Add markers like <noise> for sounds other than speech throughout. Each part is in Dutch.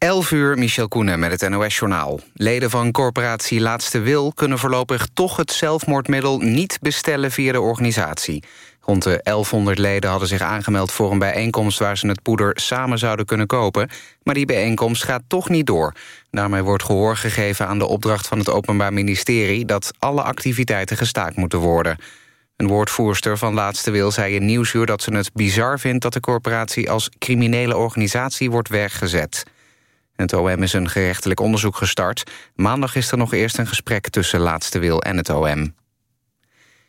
11 uur, Michel Koenen met het NOS-journaal. Leden van corporatie Laatste Wil kunnen voorlopig toch het zelfmoordmiddel niet bestellen via de organisatie. Rond de 1100 leden hadden zich aangemeld voor een bijeenkomst... waar ze het poeder samen zouden kunnen kopen. Maar die bijeenkomst gaat toch niet door. Daarmee wordt gehoor gegeven aan de opdracht van het Openbaar Ministerie... dat alle activiteiten gestaakt moeten worden. Een woordvoerster van Laatste Wil zei in Nieuwsuur dat ze het bizar vindt... dat de corporatie als criminele organisatie wordt weggezet. Het OM is een gerechtelijk onderzoek gestart. Maandag is er nog eerst een gesprek tussen Laatste Wil en het OM.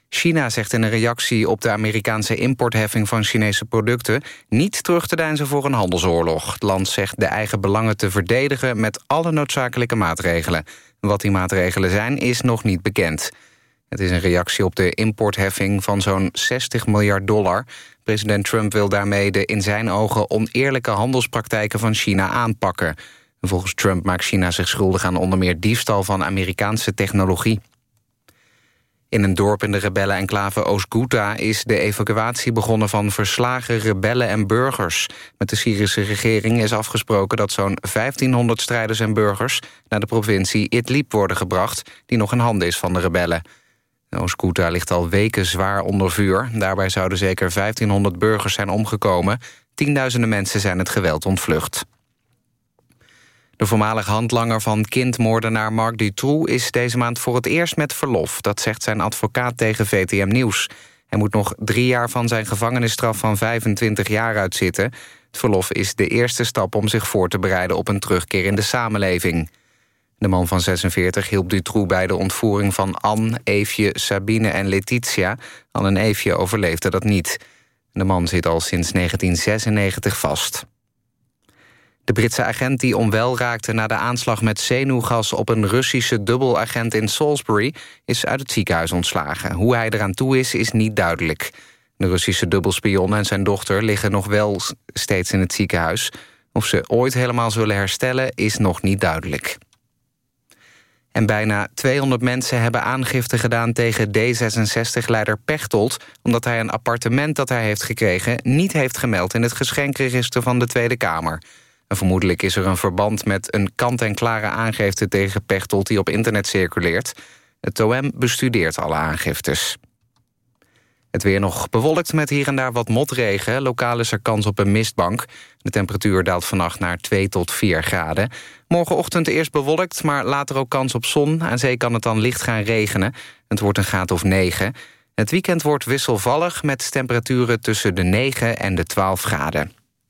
China zegt in een reactie op de Amerikaanse importheffing van Chinese producten... niet terug te deinzen voor een handelsoorlog. Het land zegt de eigen belangen te verdedigen met alle noodzakelijke maatregelen. Wat die maatregelen zijn, is nog niet bekend. Het is een reactie op de importheffing van zo'n 60 miljard dollar. President Trump wil daarmee de in zijn ogen oneerlijke handelspraktijken van China aanpakken. Volgens Trump maakt China zich schuldig aan onder meer diefstal van Amerikaanse technologie. In een dorp in de rebellen-enclave Oost-Ghouta is de evacuatie begonnen van verslagen rebellen en burgers. Met de Syrische regering is afgesproken dat zo'n 1500 strijders en burgers naar de provincie Idlib worden gebracht, die nog in handen is van de rebellen. Oost-Ghouta ligt al weken zwaar onder vuur. Daarbij zouden zeker 1500 burgers zijn omgekomen. Tienduizenden mensen zijn het geweld ontvlucht. De voormalig handlanger van kindmoordenaar Marc Dutroux... is deze maand voor het eerst met verlof. Dat zegt zijn advocaat tegen VTM Nieuws. Hij moet nog drie jaar van zijn gevangenisstraf van 25 jaar uitzitten. Het verlof is de eerste stap om zich voor te bereiden... op een terugkeer in de samenleving. De man van 46 hielp Dutroux bij de ontvoering van Anne, Eefje, Sabine en Letitia. Anne en Eefje overleefden dat niet. De man zit al sinds 1996 vast. De Britse agent die onwel raakte na de aanslag met zenuwgas... op een Russische dubbelagent in Salisbury is uit het ziekenhuis ontslagen. Hoe hij eraan toe is, is niet duidelijk. De Russische dubbelspion en zijn dochter liggen nog wel steeds in het ziekenhuis. Of ze ooit helemaal zullen herstellen, is nog niet duidelijk. En bijna 200 mensen hebben aangifte gedaan tegen D66-leider Pechtold... omdat hij een appartement dat hij heeft gekregen... niet heeft gemeld in het geschenkregister van de Tweede Kamer. Vermoedelijk is er een verband met een kant-en-klare aangifte tegen Pechtold... die op internet circuleert. Het OM bestudeert alle aangiftes. Het weer nog bewolkt met hier en daar wat motregen. Lokaal is er kans op een mistbank. De temperatuur daalt vannacht naar 2 tot 4 graden. Morgenochtend eerst bewolkt, maar later ook kans op zon. Aan zee kan het dan licht gaan regenen. Het wordt een graad of 9. Het weekend wordt wisselvallig met temperaturen tussen de 9 en de 12 graden.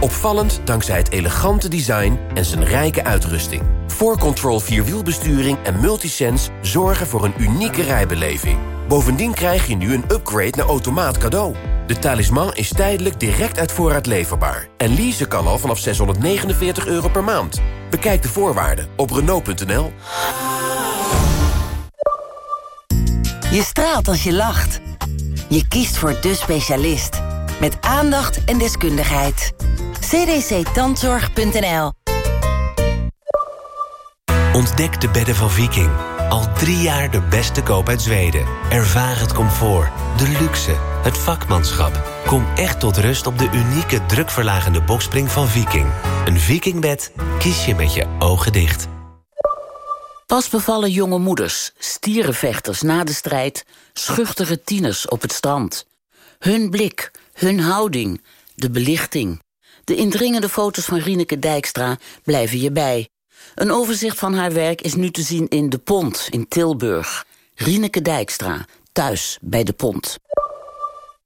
Opvallend dankzij het elegante design en zijn rijke uitrusting. 4Control Vierwielbesturing en Multisense zorgen voor een unieke rijbeleving. Bovendien krijg je nu een upgrade naar automaat cadeau. De talisman is tijdelijk direct uit voorraad leverbaar. En leasen kan al vanaf 649 euro per maand. Bekijk de voorwaarden op Renault.nl. Je straalt als je lacht. Je kiest voor de specialist. Met aandacht en deskundigheid cdctandzorg.nl Ontdek de bedden van Viking. Al drie jaar de beste koop uit Zweden. Ervaar het comfort, de luxe, het vakmanschap. Kom echt tot rust op de unieke drukverlagende bokspring van Viking. Een Vikingbed kies je met je ogen dicht. Pas bevallen jonge moeders, stierenvechters na de strijd... schuchtere tieners op het strand. Hun blik, hun houding, de belichting... De indringende foto's van Rieneke Dijkstra blijven je bij. Een overzicht van haar werk is nu te zien in De Pont in Tilburg. Rieneke Dijkstra, thuis bij De Pont.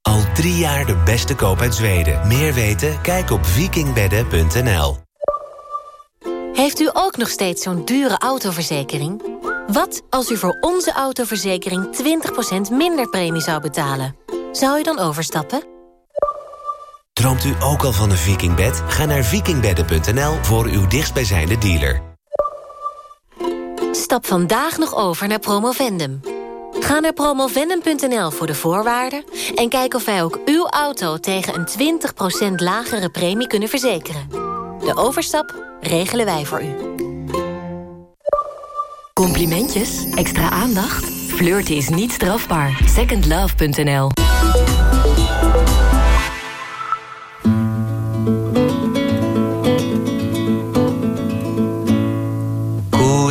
Al drie jaar de beste koop uit Zweden. Meer weten? Kijk op vikingbedden.nl. Heeft u ook nog steeds zo'n dure autoverzekering? Wat als u voor onze autoverzekering 20% minder premie zou betalen? Zou u dan overstappen? Droomt u ook al van een vikingbed? Ga naar vikingbedden.nl voor uw dichtstbijzijnde dealer. Stap vandaag nog over naar Promovendum. Ga naar promovendum.nl voor de voorwaarden... en kijk of wij ook uw auto tegen een 20% lagere premie kunnen verzekeren. De overstap regelen wij voor u. Complimentjes? Extra aandacht? Flirten is niet strafbaar. Secondlove.nl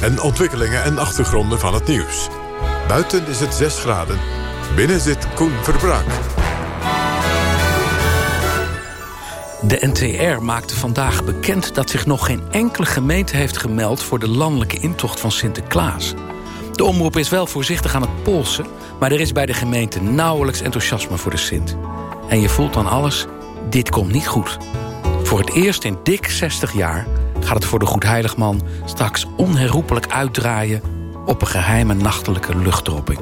en ontwikkelingen en achtergronden van het nieuws. Buiten is het 6 graden. Binnen zit Koen Verbraak. De NTR maakte vandaag bekend dat zich nog geen enkele gemeente heeft gemeld... voor de landelijke intocht van Sinterklaas. De omroep is wel voorzichtig aan het polsen... maar er is bij de gemeente nauwelijks enthousiasme voor de Sint. En je voelt dan alles, dit komt niet goed. Voor het eerst in dik 60 jaar gaat het voor de Goedheiligman... straks onherroepelijk uitdraaien op een geheime nachtelijke luchtdropping.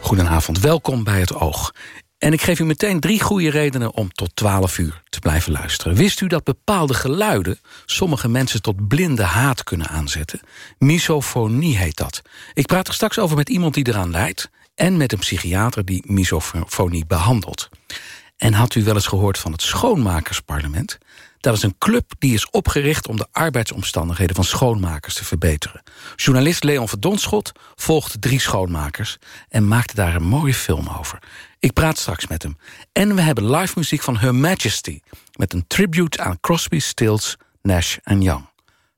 Goedenavond, welkom bij het Oog. En ik geef u meteen drie goede redenen om tot 12 uur te blijven luisteren. Wist u dat bepaalde geluiden sommige mensen tot blinde haat kunnen aanzetten? Misofonie heet dat. Ik praat er straks over met iemand die eraan leidt... en met een psychiater die misofonie behandelt. En had u wel eens gehoord van het Schoonmakersparlement? Dat is een club die is opgericht om de arbeidsomstandigheden van schoonmakers te verbeteren. Journalist Leon Verdonschot volgde drie schoonmakers en maakte daar een mooie film over. Ik praat straks met hem. En we hebben live muziek van Her Majesty... met een tribute aan Crosby, Stills, Nash en Young.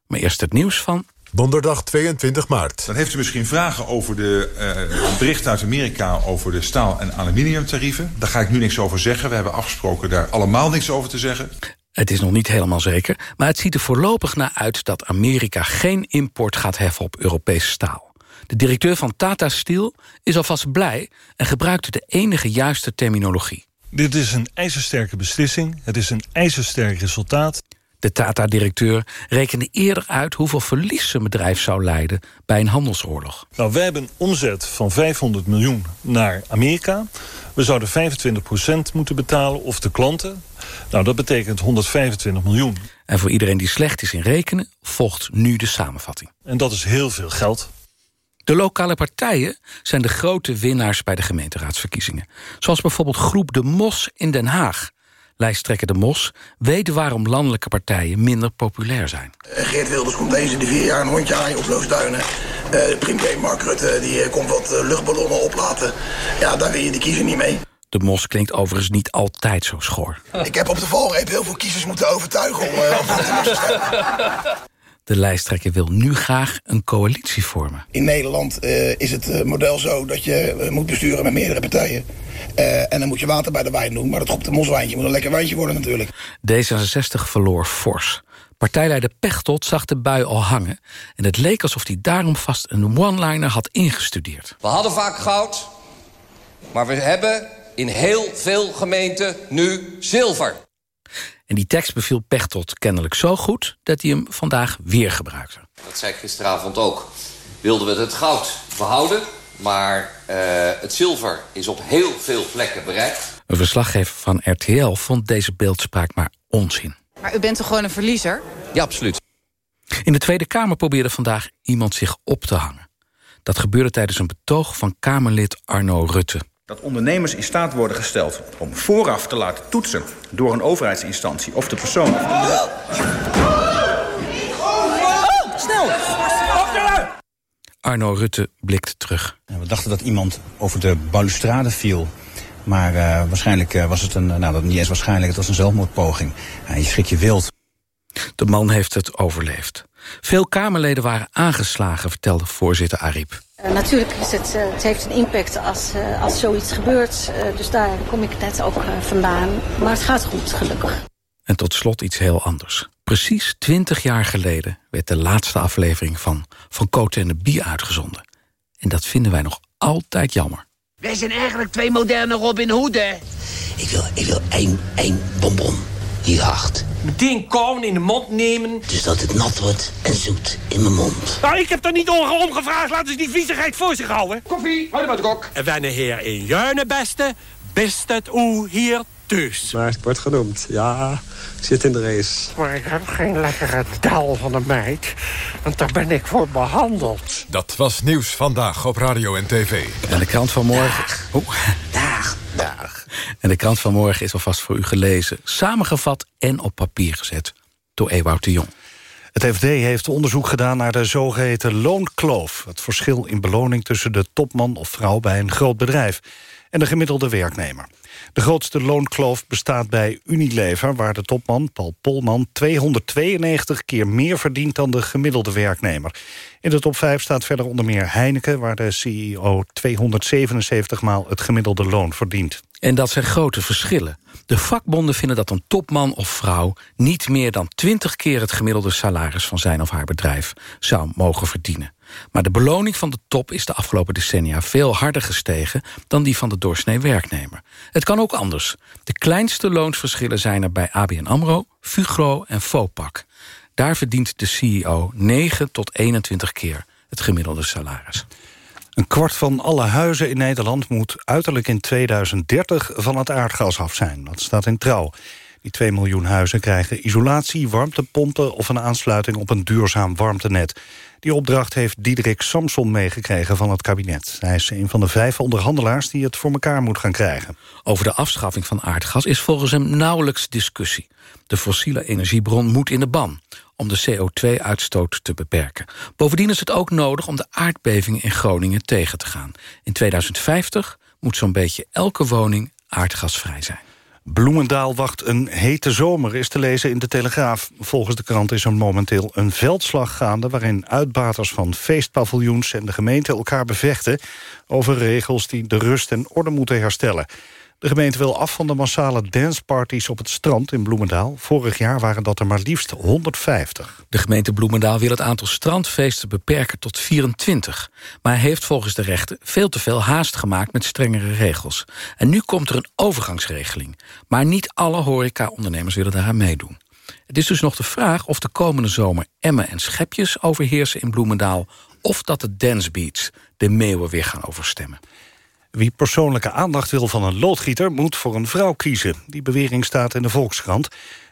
Maar eerst het nieuws van... Donderdag 22 maart. Dan heeft u misschien vragen over de uh, bericht uit Amerika... over de staal- en aluminiumtarieven. Daar ga ik nu niks over zeggen. We hebben afgesproken daar allemaal niks over te zeggen. Het is nog niet helemaal zeker, maar het ziet er voorlopig naar uit... dat Amerika geen import gaat heffen op Europese staal. De directeur van Tata Steel is alvast blij... en gebruikte de enige juiste terminologie. Dit is een ijzersterke beslissing. Het is een ijzersterk resultaat. De Tata-directeur rekende eerder uit hoeveel verlies zijn bedrijf zou leiden bij een handelsoorlog. Nou, wij hebben een omzet van 500 miljoen naar Amerika. We zouden 25% moeten betalen, of de klanten. Nou, dat betekent 125 miljoen. En voor iedereen die slecht is in rekenen, volgt nu de samenvatting. En dat is heel veel geld. De lokale partijen zijn de grote winnaars bij de gemeenteraadsverkiezingen. Zoals bijvoorbeeld Groep De Mos in Den Haag. Lijsttrekker De Mos weet waarom landelijke partijen minder populair zijn. Geert Wilders komt eens in de vier jaar een hondje aaien op Loosduinen. Uh, premier Mark Rutte die uh, komt wat uh, luchtballonnen oplaten. Ja, daar wil je de kiezer niet mee. De Mos klinkt overigens niet altijd zo schoor. Ik heb op de valreep heel veel kiezers moeten overtuigen om uh, te stemmen. <laughs> De lijsttrekker wil nu graag een coalitie vormen. In Nederland uh, is het model zo dat je uh, moet besturen met meerdere partijen. Uh, en dan moet je water bij de wijn doen. Maar dat op de moswijntje moet een lekker wijntje worden natuurlijk. D66 verloor fors. Partijleider Pechtold zag de bui al hangen. En het leek alsof hij daarom vast een one-liner had ingestudeerd. We hadden vaak goud, maar we hebben in heel veel gemeenten nu zilver. En die tekst beviel Pechtold kennelijk zo goed... dat hij hem vandaag weer gebruikte. Dat zei ik gisteravond ook. Wilden we het goud behouden... maar uh, het zilver is op heel veel plekken bereikt. Een verslaggever van RTL vond deze beeldspraak maar onzin. Maar u bent toch gewoon een verliezer? Ja, absoluut. In de Tweede Kamer probeerde vandaag iemand zich op te hangen. Dat gebeurde tijdens een betoog van Kamerlid Arno Rutte dat ondernemers in staat worden gesteld om vooraf te laten toetsen door een overheidsinstantie of de persoon. Oh, snel! Arno Rutte blikt terug. We dachten dat iemand over de balustrade viel. Maar uh, waarschijnlijk uh, was het een, nou dat niet eens waarschijnlijk, het was een zelfmoordpoging. Uh, je schrik je wild. De man heeft het overleefd. Veel Kamerleden waren aangeslagen, vertelde voorzitter Ariep. Uh, natuurlijk is het, uh, het heeft een impact als, uh, als zoiets gebeurt. dus daar kom ik net ook vandaan. Maar het gaat goed, gelukkig. En tot slot iets heel anders. Precies twintig jaar geleden werd de laatste aflevering van Van Koten en de Bier uitgezonden. En dat vinden wij nog altijd jammer. Wij zijn eigenlijk twee moderne Robin Hoeden. Ik wil, ik wil één, één bonbon. Hier hard. Meteen kauwen in de mond nemen. Dus dat het nat wordt en zoet in mijn mond. Nou, ik heb er niet om gevraagd. Laten ze die viezigheid voor zich houden. Koffie, hou de kok. En wanneer heer in Juinenbeste, best het u hier thuis. Maar het wordt genoemd, ja. Ik zit in de race. Maar ik heb geen lekkere dal van een meid. Want daar ben ik voor behandeld. Dat was Nieuws Vandaag op Radio en TV. En de krant van morgen... Dag. Dag. En de krant van morgen is alvast voor u gelezen. Samengevat en op papier gezet. Door Ewout de Jong. Het FD heeft onderzoek gedaan naar de zogeheten loonkloof. Het verschil in beloning tussen de topman of vrouw bij een groot bedrijf... en de gemiddelde werknemer. De grootste loonkloof bestaat bij Unilever... waar de topman, Paul Polman, 292 keer meer verdient... dan de gemiddelde werknemer. In de top 5 staat verder onder meer Heineken... waar de CEO 277 maal het gemiddelde loon verdient. En dat zijn grote verschillen. De vakbonden vinden dat een topman of vrouw... niet meer dan 20 keer het gemiddelde salaris van zijn of haar bedrijf... zou mogen verdienen. Maar de beloning van de top is de afgelopen decennia veel harder gestegen dan die van de doorsnee werknemer. Het kan ook anders. De kleinste loonsverschillen zijn er bij ABN AMRO, Fugro en Fopak. Daar verdient de CEO 9 tot 21 keer het gemiddelde salaris. Een kwart van alle huizen in Nederland moet uiterlijk in 2030 van het aardgas af zijn. Dat staat in trouw. Die 2 miljoen huizen krijgen isolatie, warmtepompen of een aansluiting op een duurzaam warmtenet. Die opdracht heeft Diederik Samson meegekregen van het kabinet. Hij is een van de vijf onderhandelaars die het voor elkaar moet gaan krijgen. Over de afschaffing van aardgas is volgens hem nauwelijks discussie. De fossiele energiebron moet in de ban om de CO2-uitstoot te beperken. Bovendien is het ook nodig om de aardbevingen in Groningen tegen te gaan. In 2050 moet zo'n beetje elke woning aardgasvrij zijn. Bloemendaal wacht een hete zomer, is te lezen in de Telegraaf. Volgens de krant is er momenteel een veldslag gaande... waarin uitbaters van feestpaviljoens en de gemeente elkaar bevechten... over regels die de rust en orde moeten herstellen. De gemeente wil af van de massale danceparties op het strand in Bloemendaal. Vorig jaar waren dat er maar liefst 150. De gemeente Bloemendaal wil het aantal strandfeesten beperken tot 24. Maar heeft volgens de rechter veel te veel haast gemaakt met strengere regels. En nu komt er een overgangsregeling. Maar niet alle horeca-ondernemers willen daaraan meedoen. Het is dus nog de vraag of de komende zomer Emmen en Schepjes overheersen in Bloemendaal... of dat de dancebeats de meeuwen weer gaan overstemmen. Wie persoonlijke aandacht wil van een loodgieter... moet voor een vrouw kiezen. Die bewering staat in de Volkskrant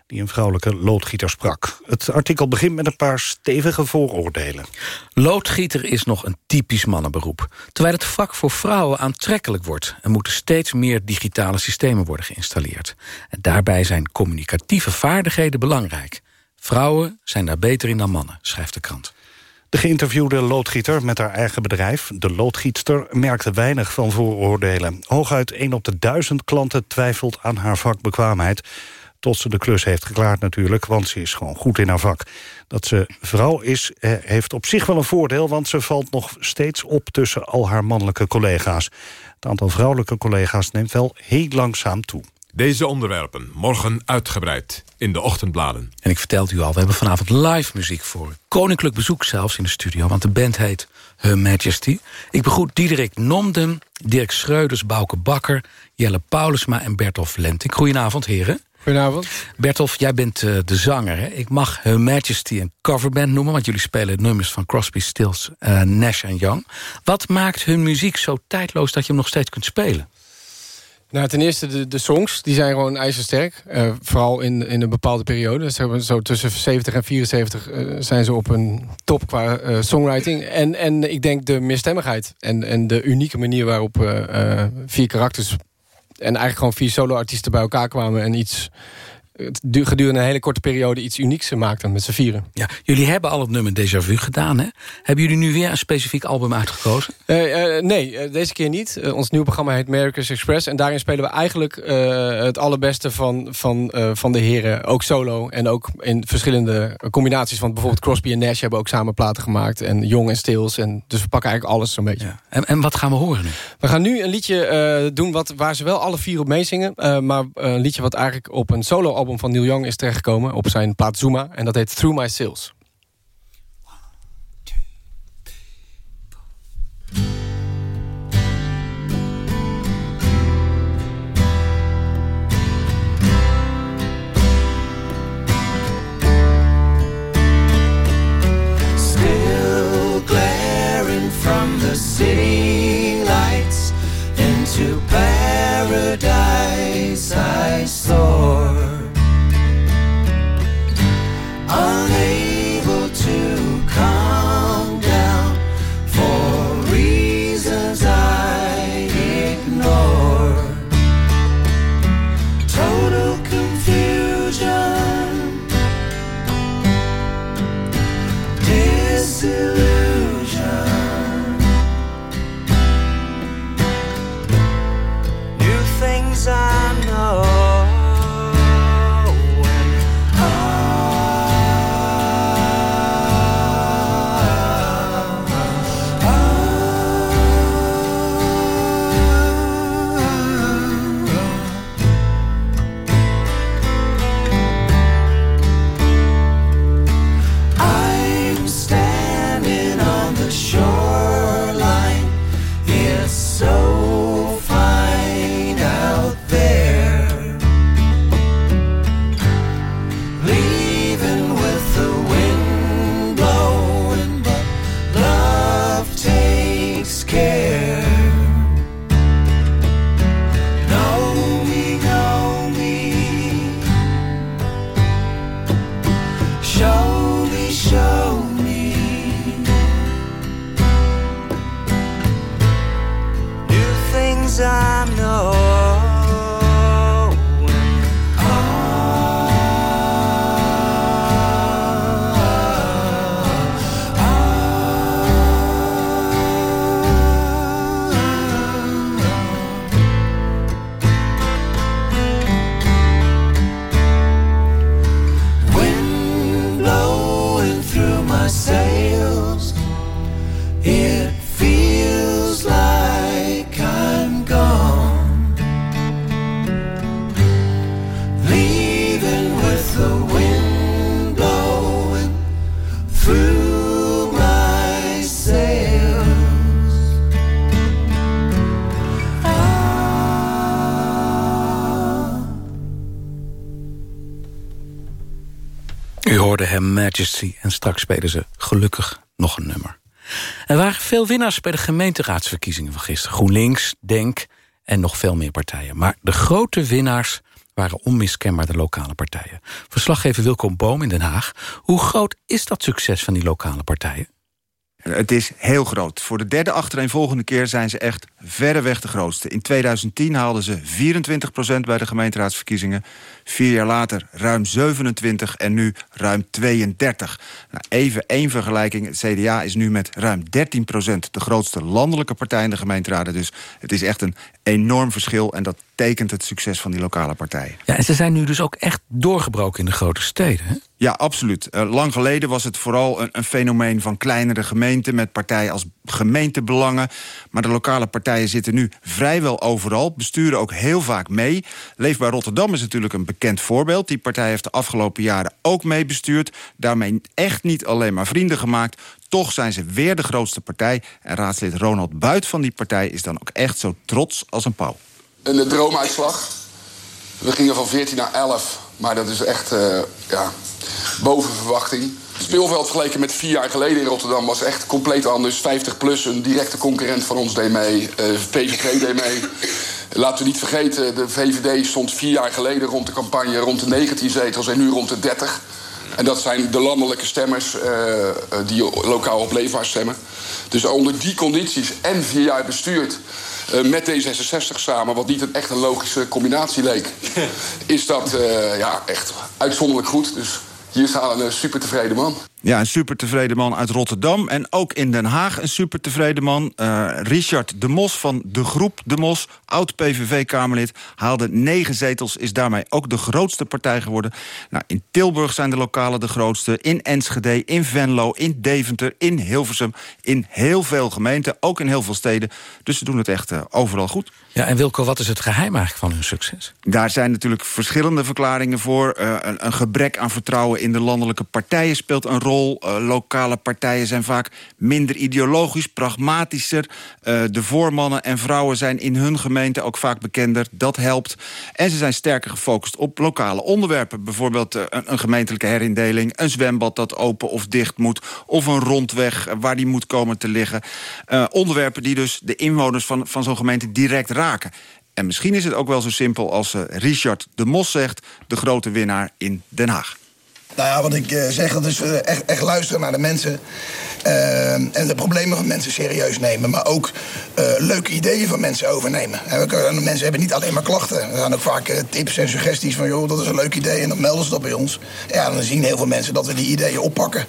die een vrouwelijke loodgieter sprak. Het artikel begint met een paar stevige vooroordelen. Loodgieter is nog een typisch mannenberoep. Terwijl het vak voor vrouwen aantrekkelijk wordt... en moeten steeds meer digitale systemen worden geïnstalleerd. En daarbij zijn communicatieve vaardigheden belangrijk. Vrouwen zijn daar beter in dan mannen, schrijft de krant. De geïnterviewde loodgieter met haar eigen bedrijf, de loodgietster, merkte weinig van vooroordelen. Hooguit één op de duizend klanten twijfelt aan haar vakbekwaamheid. Tot ze de klus heeft geklaard natuurlijk, want ze is gewoon goed in haar vak. Dat ze vrouw is, eh, heeft op zich wel een voordeel... want ze valt nog steeds op tussen al haar mannelijke collega's. Het aantal vrouwelijke collega's neemt wel heel langzaam toe. Deze onderwerpen morgen uitgebreid in de ochtendbladen. En ik vertelde u al, we hebben vanavond live muziek voor Koninklijk bezoek zelfs in de studio, want de band heet Her Majesty. Ik begroet Diederik Nomden, Dirk Schreuders, Bouke Bakker... Jelle Paulusma en Bertolf Lenting. Goedenavond, heren. Goedenavond. Bertolf, jij bent uh, de zanger. Hè? Ik mag Her Majesty een coverband noemen... want jullie spelen nummers van Crosby, Stills, uh, Nash en Young. Wat maakt hun muziek zo tijdloos dat je hem nog steeds kunt spelen? Nou, ten eerste, de, de songs die zijn gewoon ijzersterk. Uh, vooral in, in een bepaalde periode. Dus zo tussen 70 en 74 uh, zijn ze op een top qua uh, songwriting. En, en ik denk de meerstemmigheid. En, en de unieke manier waarop vier karakters... en eigenlijk gewoon vier solo-artiesten bij elkaar kwamen... en iets gedurende een hele korte periode iets unieks maakten met z'n vieren. Ja, jullie hebben al het nummer Déjà Vu gedaan, hè? Hebben jullie nu weer een specifiek album uitgekozen? Eh, eh, nee, eh, deze keer niet. Ons nieuwe programma heet America's Express. En daarin spelen we eigenlijk het allerbeste van, van, van de heren. Ook solo en ook in verschillende combinaties. Want bijvoorbeeld Crosby en Nash hebben ook samen platen gemaakt. En Jong en Stills. En, dus we pakken eigenlijk alles zo'n beetje. En, en wat gaan we horen nu? We gaan nu een liedje doen wat, waar ze wel alle vier op meezingen. maar een liedje wat eigenlijk op een soloalbum van Neil Young is terechtgekomen. Op zijn plaat Zuma. En dat heet Through My Sales. From the city lights into paradise I soar. Things I Majesty en straks spelen ze gelukkig nog een nummer. Er waren veel winnaars bij de gemeenteraadsverkiezingen van gisteren. GroenLinks, DENK en nog veel meer partijen. Maar de grote winnaars waren onmiskenbaar de lokale partijen. Verslaggever Wilco Boom in Den Haag. Hoe groot is dat succes van die lokale partijen? Het is heel groot. Voor de derde achtereenvolgende keer zijn ze echt verreweg de grootste. In 2010 haalden ze 24% bij de gemeenteraadsverkiezingen. Vier jaar later ruim 27 en nu ruim 32. Nou, even één vergelijking. Het CDA is nu met ruim 13% de grootste landelijke partij in de gemeenteraden. Dus het is echt een enorm verschil en dat tekent het succes van die lokale partijen. Ja, en ze zijn nu dus ook echt doorgebroken in de grote steden. Hè? Ja, absoluut. Eh, lang geleden was het vooral een, een fenomeen van kleinere gemeenten... met partijen als gemeentebelangen. Maar de lokale partijen zitten nu vrijwel overal. Besturen ook heel vaak mee. Leefbaar Rotterdam is natuurlijk een bekend voorbeeld. Die partij heeft de afgelopen jaren ook meebestuurd. Daarmee echt niet alleen maar vrienden gemaakt. Toch zijn ze weer de grootste partij. En raadslid Ronald Buit van die partij is dan ook echt zo trots als een pauw. Een droomuitslag. We gingen van 14 naar 11. Maar dat is echt eh, ja, boven verwachting. Het speelveld vergeleken met vier jaar geleden in Rotterdam was echt compleet anders. 50 plus, een directe concurrent van ons deed mee. Eh PVV deed mee. Laten we niet vergeten, de VVD stond vier jaar geleden rond de campagne rond de 19 zetels en nu rond de 30. En dat zijn de landelijke stemmers eh, die lokaal op Leefbaar stemmen. Dus onder die condities en vier jaar bestuurd eh, met D66 samen... wat niet een echt een logische combinatie leek... <laughs> is dat eh, ja, echt uitzonderlijk goed. Dus hier staat een super tevreden man. Ja, een super tevreden man uit Rotterdam. En ook in Den Haag een super tevreden man. Eh, Richard de Mos van de groep De Mos, oud-PVV-Kamerlid... haalde negen zetels, is daarmee ook de grootste partij geworden. Nou, in Tilburg zijn de lokalen de grootste. In Enschede, in Venlo, in Deventer, in Hilversum. In heel veel gemeenten, ook in heel veel steden. Dus ze doen het echt eh, overal goed. Ja, en Wilco, wat is het geheim eigenlijk van hun succes? Daar zijn natuurlijk verschillende verklaringen voor. Uh, een, gebrek aan vertrouwen in de landelijke partijen speelt een rol. Uh, lokale partijen zijn vaak minder ideologisch, pragmatischer. Uh, de voormannen en vrouwen zijn in hun gemeente ook vaak bekender. Dat helpt. En ze zijn sterker gefocust op lokale onderwerpen. Bijvoorbeeld een, een, gemeentelijke herindeling, een zwembad dat open of dicht moet... of een rondweg waar die moet komen te liggen. onderwerpen die dus de inwoners van, van zo'n gemeente direct raken En misschien is het ook wel zo simpel als uh, Richard de Mos zegt... de grote winnaar in Den Haag. Nou ja, wat ik uh, zeg, dat is uh, echt, echt, luisteren naar de mensen... en de problemen van mensen serieus nemen. Maar ook leuke ideeën van mensen overnemen. En mensen hebben niet alleen maar klachten. Er zijn ook vaak tips en suggesties van... joh, dat is een leuk idee en dan melden ze dat bij ons. Ja, dan zien heel veel mensen dat we die ideeën oppakken.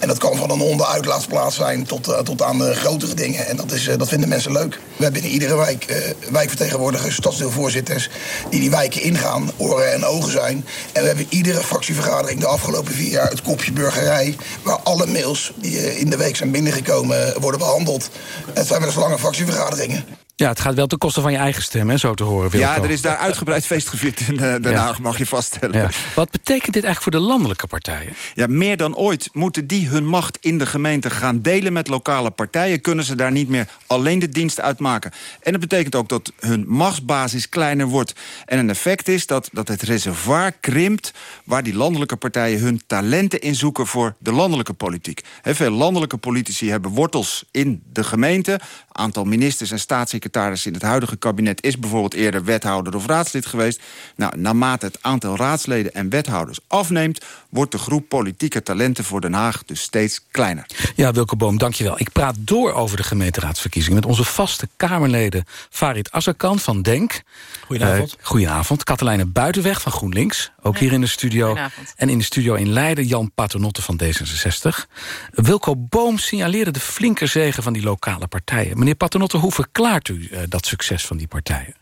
En dat kan van een onderuitlaatsplaats zijn tot, uh, tot aan uh, grotere dingen. En dat, is, uh, dat vinden mensen leuk. We hebben in iedere wijk wijkvertegenwoordigers, stadsdeelvoorzitters... die die wijken ingaan, oren en ogen zijn. En we hebben iedere fractievergadering de afgelopen vier jaar... het kopje burgerij, waar alle mails die in de week zijn binnengekomen... worden behandeld. Het zijn wel eens lange fractievergaderingen. Ja, het gaat wel ten koste van je eigen stem, hè, zo te horen. Wilco. Ja, er is daar uitgebreid feest gevierd in uh, Den Haag, mag je vaststellen. Ja. Wat betekent dit eigenlijk voor de landelijke partijen? Ja, meer dan ooit moeten die hun macht in de gemeente gaan delen met lokale partijen. Kunnen ze daar niet meer alleen de dienst uitmaken. En dat betekent ook dat hun machtsbasis kleiner wordt. En een effect is dat, dat het reservoir krimpt... waar die landelijke partijen hun talenten in zoeken voor de landelijke politiek. He, veel landelijke politici hebben wortels in de gemeente. Aantal ministers en staatssecretarissen in het huidige kabinet... is bijvoorbeeld eerder wethouder of raadslid geweest. Nou, naarmate het aantal raadsleden en wethouders afneemt... wordt de groep politieke talenten voor Den Haag dus steeds kleiner. Ja, Wilke Boom, dankjewel. Ik praat door over de gemeenteraadsverkiezingen... met onze vaste Kamerleden Farid Azarkan van DENK. Goedenavond. Uh, goedenavond. Katelijne Buitenweg van GroenLinks, ook hier in de studio. En in de studio in Leiden Jan Paternotte van D66. Wilco Boom signaleerde de flinke zegen van die lokale partijen. Meneer Paternotte, hoe verklaart u uh, dat succes van die partijen?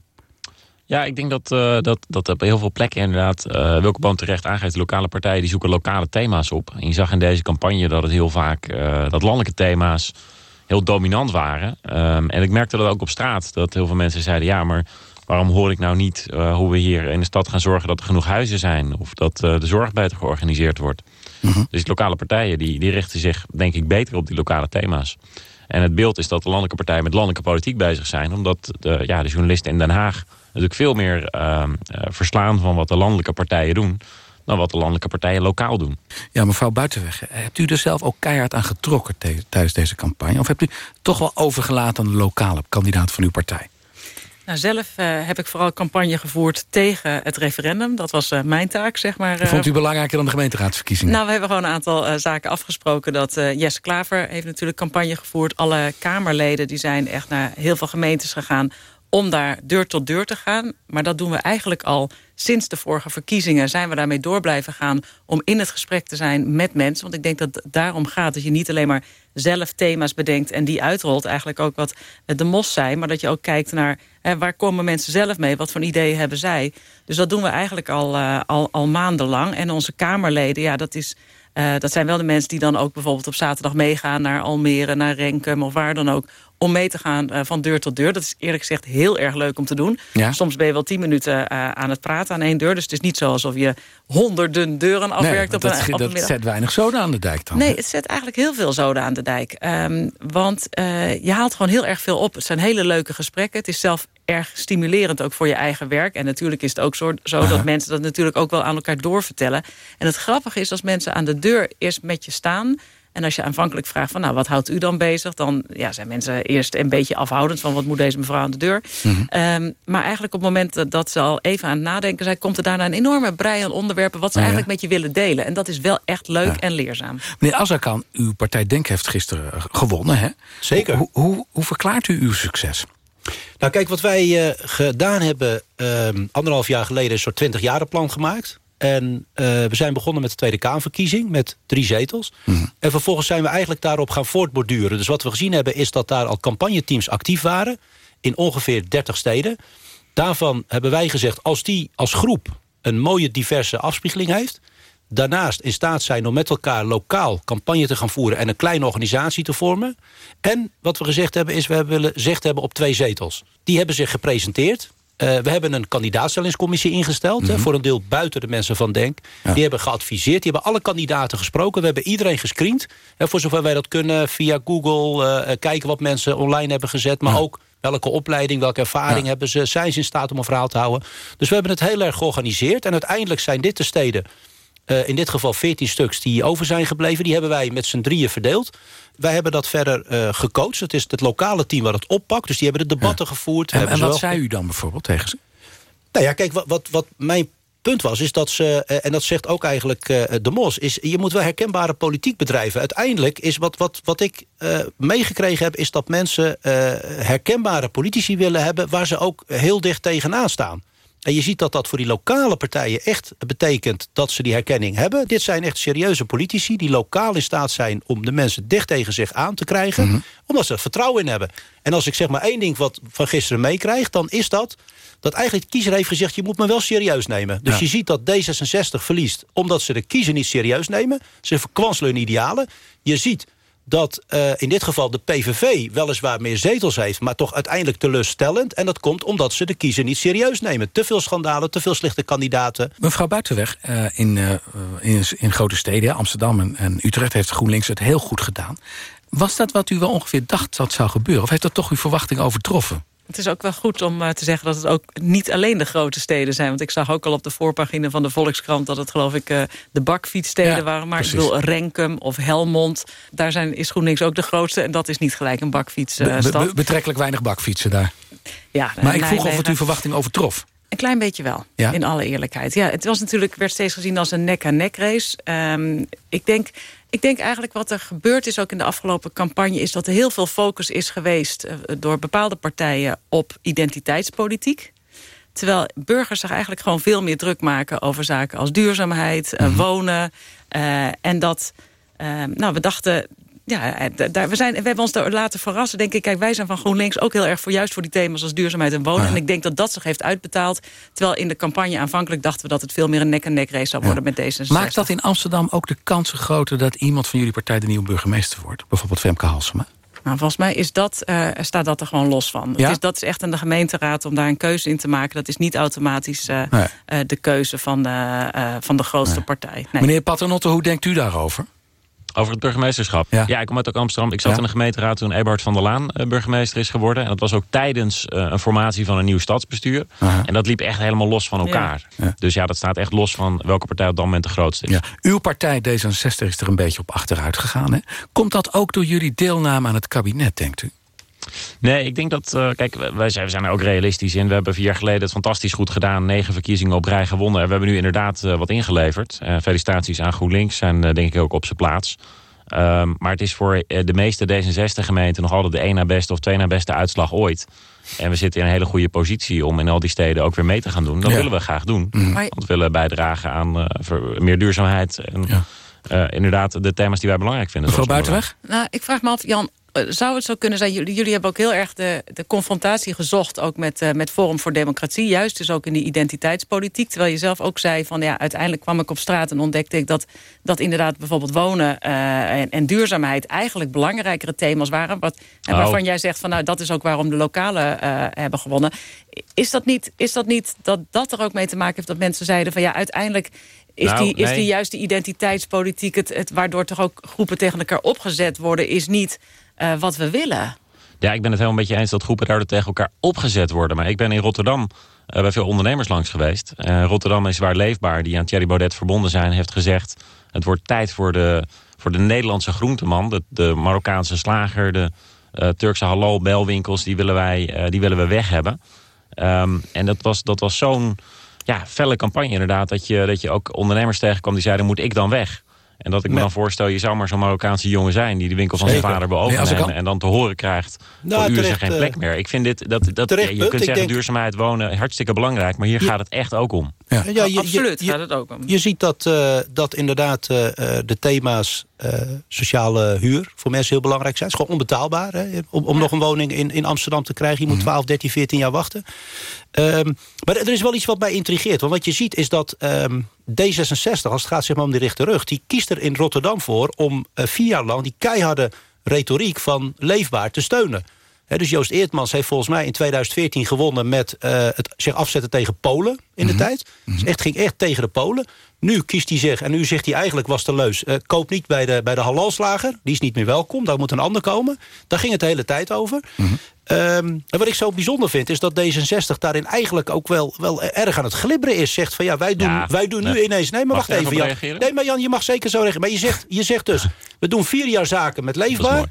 Ja, ik denk dat, uh, dat, dat op heel veel plekken inderdaad... Uh, Wilke Boom terecht aangeeft, lokale partijen die zoeken lokale thema's op. En je zag in deze campagne dat het heel vaak... Uh, dat landelijke thema's heel dominant waren. Um, en ik merkte dat ook op straat. Dat heel veel mensen zeiden, ja, maar waarom hoor ik nou niet... hoe we hier in de stad gaan zorgen dat er genoeg huizen zijn... of dat de zorg beter georganiseerd wordt. -hmm. Dus lokale partijen die, die richten zich, denk ik, beter op die lokale thema's. En het beeld is dat de landelijke partijen met landelijke politiek bezig zijn. Omdat de, ja, de journalisten in Den Haag natuurlijk veel meer uh, uh, verslaan van wat de landelijke partijen doen dan wat de landelijke partijen lokaal doen. Ja, mevrouw Buitenweg, hebt u er zelf ook keihard aan getrokken tijdens deze campagne? Of hebt u toch wel overgelaten aan de lokale kandidaat van uw partij? Nou, zelf uh, heb ik vooral campagne gevoerd tegen het referendum. Dat was uh, mijn taak, zeg maar. Vond u belangrijker dan de gemeenteraadsverkiezingen? Nou, we hebben gewoon een aantal zaken afgesproken. Dat Jesse Klaver heeft natuurlijk campagne gevoerd. Alle Kamerleden die zijn echt naar heel veel gemeentes gegaan om daar deur tot deur te gaan. Maar dat doen we eigenlijk al sinds de vorige verkiezingen... zijn we daarmee door blijven gaan om in het gesprek te zijn met mensen. Want ik denk dat het daarom gaat dat je niet alleen maar zelf thema's bedenkt... en die uitrolt, eigenlijk ook wat de mos zei... maar dat je ook kijkt naar hè, waar komen mensen zelf mee... wat voor ideeën hebben zij. Dus dat doen we eigenlijk al, uh, al, al maandenlang. En onze Kamerleden, ja, dat is... Uh, dat zijn wel de mensen die dan ook bijvoorbeeld op zaterdag meegaan... naar Almere, naar Renkum of waar dan ook om mee te gaan uh, van deur tot deur. Dat is eerlijk gezegd heel erg leuk om te doen. Ja? Soms ben je wel tien minuten uh, aan het praten aan één deur. Dus het is niet zo alsof je honderden deuren afwerkt. Nee, op dat, een, op dat een zet weinig zoden aan de dijk dan. Nee, het zet eigenlijk heel veel zoden aan de dijk. Um, want uh, je haalt gewoon heel erg veel op. Het zijn hele leuke gesprekken. Het is zelf erg stimulerend ook voor je eigen werk. En natuurlijk is het ook zo, zo dat mensen dat natuurlijk ook wel aan elkaar doorvertellen. En het grappige is als mensen aan de deur eerst met je staan En als je aanvankelijk vraagt van nou, wat houdt u dan bezig? Dan ja, zijn mensen eerst een beetje afhoudend van wat moet deze mevrouw aan de deur. Mhm. Ehm, maar eigenlijk op het moment dat- ze al even aan het nadenken zijn... komt er daarna een enorme brei aan onderwerpen... wat ze ja. eigenlijk met je willen delen. En dat is wel echt leuk Ja. en leerzaam. Meneer Azarkan, uw partij Denk heeft gisteren eh, gewonnen, hè? Zeker. Hoe, hoe, hoe verklaart u uw succes? Nou, kijk, wat wij eh, gedaan hebben... ehm, anderhalf jaar geleden een soort 20 plan gemaakt. En eh, we zijn begonnen met de Tweede Kamerverkiezing met drie zetels. En vervolgens zijn we eigenlijk daarop gaan voortborduren. Dus wat we gezien hebben is dat daar al campagneteams actief waren... in ongeveer 30 steden. Daarvan hebben wij gezegd, als die als groep... een mooie diverse afspiegeling heeft... daarnaast in staat zijn om met elkaar lokaal campagne te gaan voeren... en een kleine organisatie te vormen. En wat we gezegd hebben is, we willen zicht hebben op twee zetels. Die hebben zich gepresenteerd. Eh, we hebben een kandidaatstellingscommissie ingesteld... hè, voor een deel buiten de mensen van Denk. Die hebben geadviseerd, die hebben alle kandidaten gesproken. We hebben iedereen gescreend. Hè, voor zover wij dat kunnen via Google. eh, eh, kijken wat mensen online hebben gezet. Maar ook welke opleiding, welke ervaring hebben ze. Zijn ze in staat om een verhaal te houden. Dus we hebben het heel erg georganiseerd. En uiteindelijk zijn dit de steden... eh, in dit geval 14 stuks die over zijn gebleven. Die hebben wij met z'n drieën verdeeld. Wij hebben dat verder eh, gecoacht. Het is het lokale team wat het oppakt. Dus die hebben de debatten gevoerd. En, en wat wel- zei u dan bijvoorbeeld tegen ze? nou ja, kijk, wat, wat, wat mijn punt was, is dat ze, eh, en dat zegt ook eigenlijk de Mos... is je moet wel herkenbare politiek bedrijven. Uiteindelijk is wat, wat, wat ik meegekregen heb... is dat mensen herkenbare politici willen hebben... waar ze ook heel dicht tegenaan staan. En je ziet dat dat voor die lokale partijen echt betekent dat ze die herkenning hebben. Dit zijn echt serieuze politici die lokaal in staat zijn om de mensen dicht tegen zich aan te krijgen. Omdat ze er vertrouwen in hebben. En als ik zeg maar één ding wat van gisteren meekrijg, dan is dat dat eigenlijk de kiezer heeft gezegd... je moet me wel serieus nemen. Dus Ja. je ziet dat D66 verliest omdat ze de kiezer niet serieus nemen. Ze verkwanselen hun idealen. Je ziet dat eh, in dit geval de PVV weliswaar meer zetels heeft... maar toch uiteindelijk teleurstellend. En dat komt omdat ze de kiezer niet serieus nemen. Te veel schandalen, te veel slechte kandidaten. Mevrouw Buitenweg, eh, in, eh, in, in grote steden, Amsterdam en, en Utrecht... heeft GroenLinks het heel goed gedaan. Was dat wat u wel ongeveer dacht dat zou gebeuren? Of heeft dat toch uw verwachting overtroffen? Het is ook wel goed om eh, te zeggen dat het ook niet alleen de grote steden zijn. Want ik zag ook al op de voorpagina van de Volkskrant... dat het geloof ik eh, de bakfietssteden Ja, waren. Maar precies. ik bedoel Renkum of Helmond. Daar zijn, is GroenLinks ook de grootste. En dat is niet gelijk een Be- bakfietsstad. be- betrekkelijk weinig bakfietsen daar. ja, Maar ik vroeg of het uw verwachting overtrof. Een klein beetje wel, Ja? in alle eerlijkheid. Ja, het was natuurlijk, werd steeds gezien als een nek-aan-nek race. Ehm, ik, denk, ik denk eigenlijk wat er gebeurd is ook in de afgelopen campagne... is dat er heel veel focus is geweest eh, door bepaalde partijen op identiteitspolitiek. Terwijl burgers zich eigenlijk gewoon veel meer druk maken... over zaken als duurzaamheid, eh, wonen. eh, en dat, nou, we dachten... Ja, eh, daar, we, zijn, we hebben ons daar laten verrassen. Denk ik, kijk, wij zijn van GroenLinks ook heel erg voor juist voor die thema's als duurzaamheid en wonen. Ja. En ik denk dat dat zich heeft uitbetaald. Terwijl in de campagne aanvankelijk dachten we dat het veel meer een nek-en-nek race zou worden met D66. Maakt dat in Amsterdam ook de kansen groter... dat iemand van jullie partij de nieuwe burgemeester wordt? Bijvoorbeeld Femke Halsema? Nou, volgens mij is dat, eh, staat dat er gewoon los van. Ja? Het is, dat is echt aan de gemeenteraad om daar een keuze in te maken. Dat is niet automatisch eh, Nee. de keuze van, de, van de grootste partij. Nee. Meneer Paternotte, hoe denkt u daarover? Over het burgemeesterschap. Ja, ik kom uit ook Amsterdam. Ik zat Ja. in de gemeenteraad toen Eberhard van der Laan eh, burgemeester is geworden. En dat was ook tijdens eh, een formatie van een nieuw stadsbestuur. En dat liep echt helemaal los van elkaar. Dus ja, dat staat echt los van welke partij op dat moment de grootste is. Ja, uw partij D66 is er een beetje op achteruit gegaan. Hè? Komt dat ook door jullie deelname aan het kabinet, denkt u? Nee, ik denk dat... eh, kijk, wij zijn, we zijn er ook realistisch in. We hebben vier jaar geleden het fantastisch goed gedaan. Negen verkiezingen op rij gewonnen. En we hebben nu inderdaad eh, wat ingeleverd. Eh, felicitaties aan GroenLinks zijn eh, denk ik ook op zijn plaats. Ehm, maar het is voor de meeste D66-gemeenten... nog altijd de één na beste of twee na beste uitslag ooit. En we zitten in een hele goede positie om in al die steden ook weer mee te gaan doen. Dat Ja. willen we graag doen. Maar- Want we willen bijdragen aan eh, meer duurzaamheid. En eh, inderdaad de thema's die wij belangrijk vinden. Mevrouw Buitenweg? Nou, ik vraag me af, Jan, zou het zo kunnen zijn... jullie, jullie hebben ook heel erg de, de confrontatie gezocht... ook met, eh, met Forum voor Democratie, juist dus ook in die identiteitspolitiek. Terwijl je zelf ook zei van, ja, uiteindelijk kwam ik op straat... en ontdekte ik dat, dat inderdaad bijvoorbeeld wonen eh, en, en duurzaamheid... eigenlijk belangrijkere thema's waren. Wat, en Nou. waarvan jij zegt van, nou, dat is ook waarom de lokale eh, hebben gewonnen. Is dat, niet, is dat niet dat dat er ook mee te maken heeft dat mensen zeiden van... ja, uiteindelijk is, Nou, die, is nee. die juist die identiteitspolitiek... Het, het, waardoor toch ook groepen tegen elkaar opgezet worden... is niet eh, wat we willen. Ja, ik ben het helemaal met je eens dat groepen daardoor tegen elkaar opgezet worden. Maar ik ben in Rotterdam eh, bij veel ondernemers langs geweest. Eh, Rotterdam is waar leefbaar, die aan Thierry Baudet verbonden zijn, heeft gezegd... het wordt tijd voor de, voor de Nederlandse groenteman, de, de Marokkaanse slager... de Turkse halal belwinkels, die willen, wij, die willen we weg hebben. Ehm, en dat was, dat was zo'n ja, felle campagne inderdaad... Dat je, dat je ook ondernemers tegenkwam die zeiden, moet ik dan weg? En dat ik me Maar- dan voorstel, je zou maar zo'n Marokkaanse jongen zijn... die de winkel van zijn vader al- en dan te horen krijgt, Nou, voor u is er geen eh, plek meer. Ik vind dit, dat, dat, terecht ja, je punt. kunt zeggen denk- duurzaamheid wonen, hartstikke belangrijk... maar hier gaat het echt ook om. Ja, je- Absoluut je- gaat het ook om. Je ziet dat, eh, dat inderdaad eh, eh, de thema's eh, sociale huur voor mensen heel belangrijk zijn. Het is gewoon onbetaalbaar hè, om, om nog een woning in, in Amsterdam te krijgen. Je moet 12, 13, 14 jaar wachten. Ehm, maar er is wel iets wat mij intrigeert. Want wat je ziet is dat ehm, D66, als het gaat zeg maar, om die rechte rug... die kiest er in Rotterdam voor om eh, vier jaar lang... die keiharde retoriek van Leefbaar te steunen. Dus Joost Eertmans heeft volgens mij in 2014 gewonnen... met eh, het zich afzetten tegen Polen in de tijd. Dus echt, ging echt tegen de Polen. Nu kiest hij zich, en nu zegt hij eigenlijk was de leus... eh, koop niet bij de, bij de halalslager, die is niet meer welkom. Daar moet een ander komen. Daar ging het de hele tijd over. Ehm, en wat ik zo bijzonder vind, is dat D66 daarin eigenlijk ook wel, wel erg aan het glibberen is. Zegt van ja, wij doen, Ja, wij doen nu nee. ineens... Nee, maar Mag wacht even, Jan. Nee, maar Jan, je mag zeker zo reageren. Maar je zegt, je zegt dus, we doen vier jaar zaken met Leefbaar...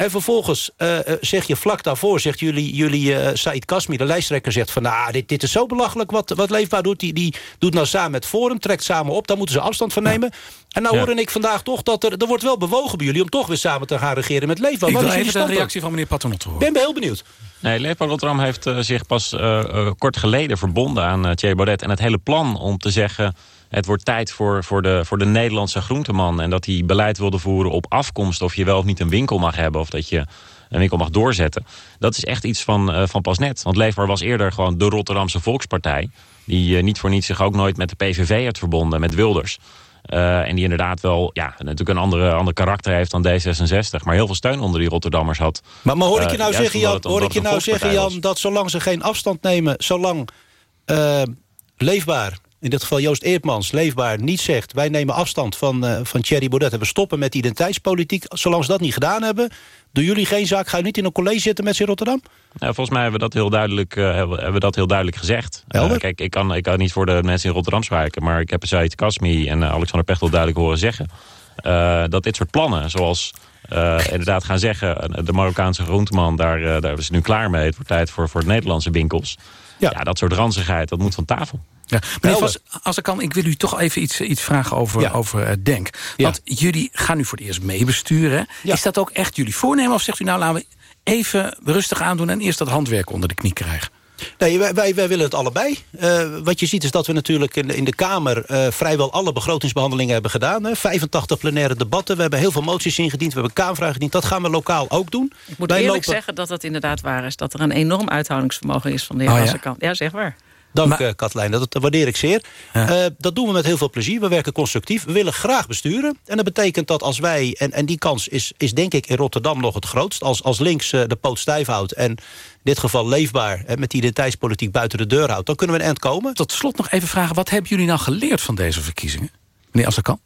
En vervolgens eh, eh, zeg je vlak daarvoor, zegt jullie, jullie eh Said Kasmi, de lijsttrekker, zegt van nou, dit, dit is zo belachelijk wat, wat Leefbaar doet. Die, die doet nou samen met Forum, trekt samen op, daar moeten ze afstand van nemen. En nou Ja. hoorde ik vandaag toch dat er, er wordt wel bewogen bij jullie om toch weer samen te gaan regeren met Leefbaar. Ik Wat wil is even de reactie van meneer Paternot horen. Ik ben heel benieuwd. Nee, Leefbaar Rotterdam heeft zich pas eh, eh, kort geleden verbonden aan uh, Thierry Baudet. En het hele plan om te zeggen... het wordt tijd voor, voor, de, voor de Nederlandse groenteman... en dat hij beleid wilde voeren op afkomst... of je wel of niet een winkel mag hebben... of dat je een winkel mag doorzetten. Dat is echt iets van, uh, van pas net. Want Leefbaar was eerder gewoon de Rotterdamse Volkspartij... die uh, niet voor niets zich ook nooit met de PVV heeft verbonden, met Wilders... Uh, en die inderdaad wel ja, natuurlijk een andere, ander karakter heeft dan D66. Maar heel veel steun onder die Rotterdammers had. Maar, maar hoor ik je nou juist zeggen, Jan, het- hoor ik je nou zeggen, Jan dat zolang ze geen afstand nemen, zolang eh, leefbaar, in dit geval Joost Eertmans, leefbaar, niet zegt... wij nemen afstand van, eh, van Thierry Baudet en we stoppen met identiteitspolitiek... zolang ze dat niet gedaan hebben, doen jullie geen zaak... ga je niet in een college zitten met ze in Rotterdam? Nou, volgens mij hebben we dat heel duidelijk, uh, hebben, hebben we dat heel duidelijk gezegd. Uh, Helder. kijk, ik kan, ik kan niet voor de mensen in Rotterdam spreken... maar ik heb Said Kasmi en Alexander Pechtel duidelijk horen zeggen... Dat dit soort plannen, zoals inderdaad gaan zeggen... de Marokkaanse groenteman, daar, daar is het nu klaar mee. Het wordt tijd voor, voor de Nederlandse winkels. Ja. dat soort ranzigheid, dat moet van tafel. Ja, meneer als ik kan, ik wil u toch even iets, iets vragen over, ja. over uh, Denk. Want ja. jullie gaan nu voor het eerst meebesturen. Ja. Is dat ook echt jullie voornemen? Of zegt u nou, laten we even rustig aandoen... en eerst dat handwerk onder de knie krijgen? Nee, wij, wij, wij willen het allebei. Uh, wat je ziet is dat we natuurlijk in de, in de Kamer... Uh, vrijwel alle begrotingsbehandelingen hebben gedaan. Hè. 85 plenaire debatten. We hebben heel veel moties ingediend. We hebben Kamervragen ingediend. Dat gaan we lokaal ook doen. Ik moet wij eerlijk lopen... zeggen dat dat inderdaad waar is. Dat er een enorm uithoudingsvermogen is van de heer Oh. Ja, zeg maar. Dank, maar, uh, Katlijn. Dat, dat, waardeer ik zeer. Ja. Uh, dat doen we met heel veel plezier. We werken constructief. We willen graag besturen. En dat betekent dat als wij... en, en die kans is, is denk ik in Rotterdam nog het grootst... als, als links uh, de poot stijf houdt... en in dit geval leefbaar en met die identiteitspolitiek buiten de deur houdt... dan kunnen we een eind komen. Tot slot nog even vragen... wat hebben jullie nou geleerd van deze verkiezingen? Meneer Assekan?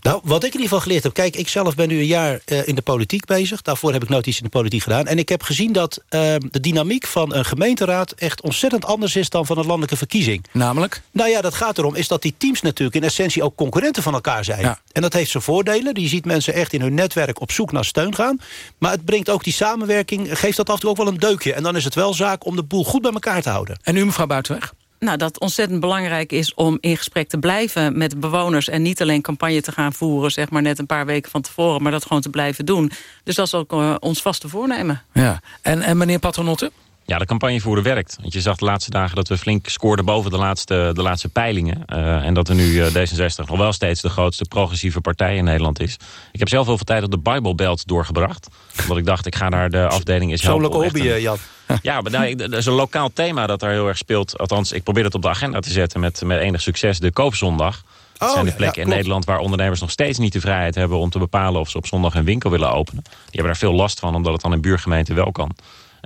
Nou, wat ik in ieder geval geleerd heb... Kijk, ik zelf ben nu een jaar uh, in de politiek bezig. Daarvoor heb ik nooit iets in de politiek gedaan. En ik heb gezien dat uh, de dynamiek van een gemeenteraad... echt ontzettend anders is dan van een landelijke verkiezing. Namelijk? Nou ja, dat gaat erom is dat die teams natuurlijk in essentie ook concurrenten van elkaar zijn. Ja. En dat heeft zijn voordelen. Je ziet mensen echt in hun netwerk op zoek naar steun gaan. Maar het brengt ook die samenwerking... geeft dat af en toe ook wel een deukje. En dan is het wel zaak om de boel goed bij elkaar te houden. En u, mevrouw Buitenweg? Nou, dat ontzettend belangrijk is om in gesprek te blijven met bewoners... en niet alleen campagne te gaan voeren, zeg maar net een paar weken van tevoren... maar dat gewoon te blijven doen. Dus dat is ook uh, ons vaste voornemen. Ja. En, en meneer Paternotte? Ja, de campagne voeren werkt. Want je zag de laatste dagen dat we flink scoorden boven de laatste, de laatste peilingen. Uh, en dat er nu uh, D66 nog wel steeds de grootste progressieve partij in Nederland is. Ik heb zelf heel veel tijd op de Bible Belt doorgebracht. Omdat ik dacht, ik ga naar de afdeling is Persoonlijke hobby, een... Jan. Ja, maar nou, er is een lokaal thema dat daar heel erg speelt. Althans, ik probeer het op de agenda te zetten met, met enig succes. De koopzondag. Dat oh, zijn de plekken in Nederland waar ondernemers nog steeds niet de vrijheid hebben... om te bepalen of ze op zondag een winkel willen openen. Die hebben daar veel last van, omdat het dan in buurgemeenten wel kan.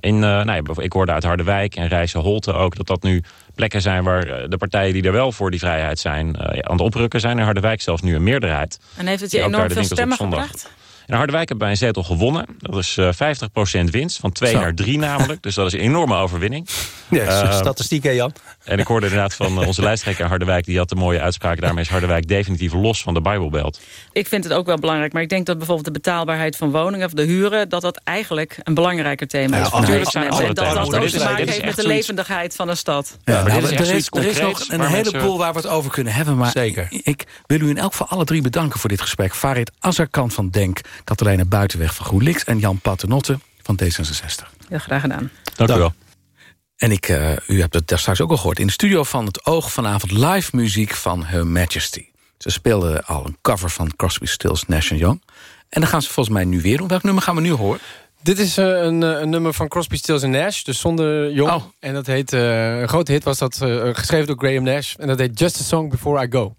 In, uh, nou ja, ik hoorde uit Harderwijk en Rijssen Holte ook... dat dat nu plekken zijn waar uh, de partijen die er wel voor die vrijheid zijn... Uh, aan het oprukken zijn. In Harderwijk zelfs nu een meerderheid. En heeft het je enorm veel stemmen gebracht? En Harderwijk heeft bij een zetel gewonnen. Dat is eh 50% winst, van 2 Zo. naar 3 namelijk. Dus dat is een enorme overwinning. Ja, Eh, statistiek, hè Jan? En ik hoorde inderdaad van eh, onze lijsttrekker Harderwijk... die had een mooie uitspraak. Daarmee is Harderwijk definitief los van de Bijbelbelt. Ik vind het ook wel belangrijk. Maar ik denk dat bijvoorbeeld de betaalbaarheid van woningen... of de huren, dat dat eigenlijk een belangrijker thema Ja, is voor natuurlijk zijn dat dat ook te is- maken heeft met de levendigheid van een stad. Ja, maar er, is, er is nog een heleboel mensen- waar we het over kunnen hebben. Maar Zeker. ik wil u in elk geval alle drie bedanken voor dit gesprek. Farid Azarkan van Denk, Katelijne Buitenweg van GroenLinks... en Jan Paternotte van D66. Heel graag gedaan. Dank u wel. En ik, eh, u hebt het daar straks ook al gehoord. In de studio van het Oog vanavond live muziek van Her Majesty. Ze speelden al een cover van Crosby, Stills, Nash Young. En dan gaan ze volgens mij nu weer doen. Welk nummer gaan we nu horen? Dit is eh, een, eh, een nummer van Crosby, Stills Nash, dus zonder Jong. Oh. En dat heet, eh, een grote hit was dat, geschreven door Graham Nash. En dat heet Just a Song Before I Go.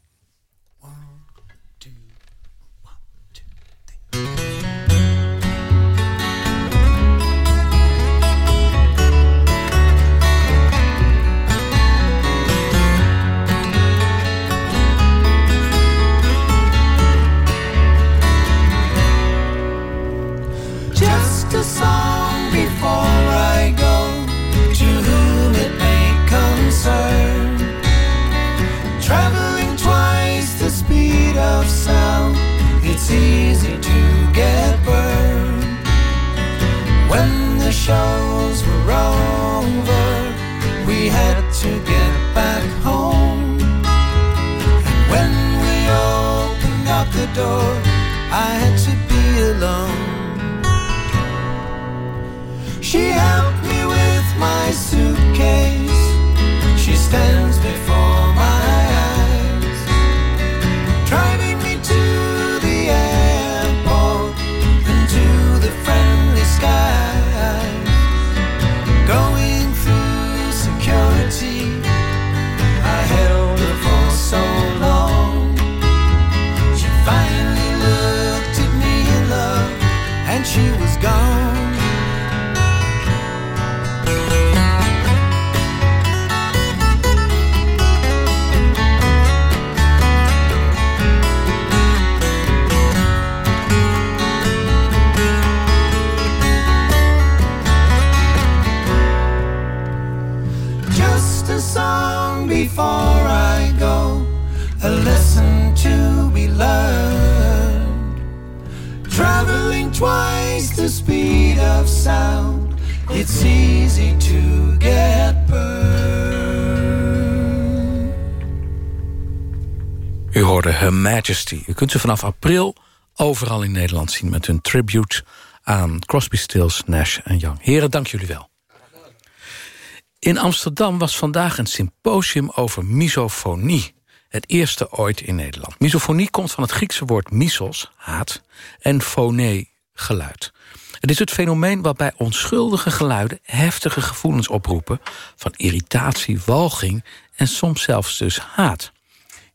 To get back home. And when we opened up the door, I had to be alone. She helped me with my suitcase. She stands Majesty. U kunt ze vanaf april overal in Nederland zien... met hun tribute aan Crosby, Stills, Nash en Young. Heren, dank jullie wel. In Amsterdam was vandaag een symposium over misofonie. Het eerste ooit in Nederland. Misofonie komt van het Griekse woord misos, haat, en phone, geluid. Het is het fenomeen waarbij onschuldige geluiden heftige gevoelens oproepen... van irritatie, walging en soms zelfs dus haat.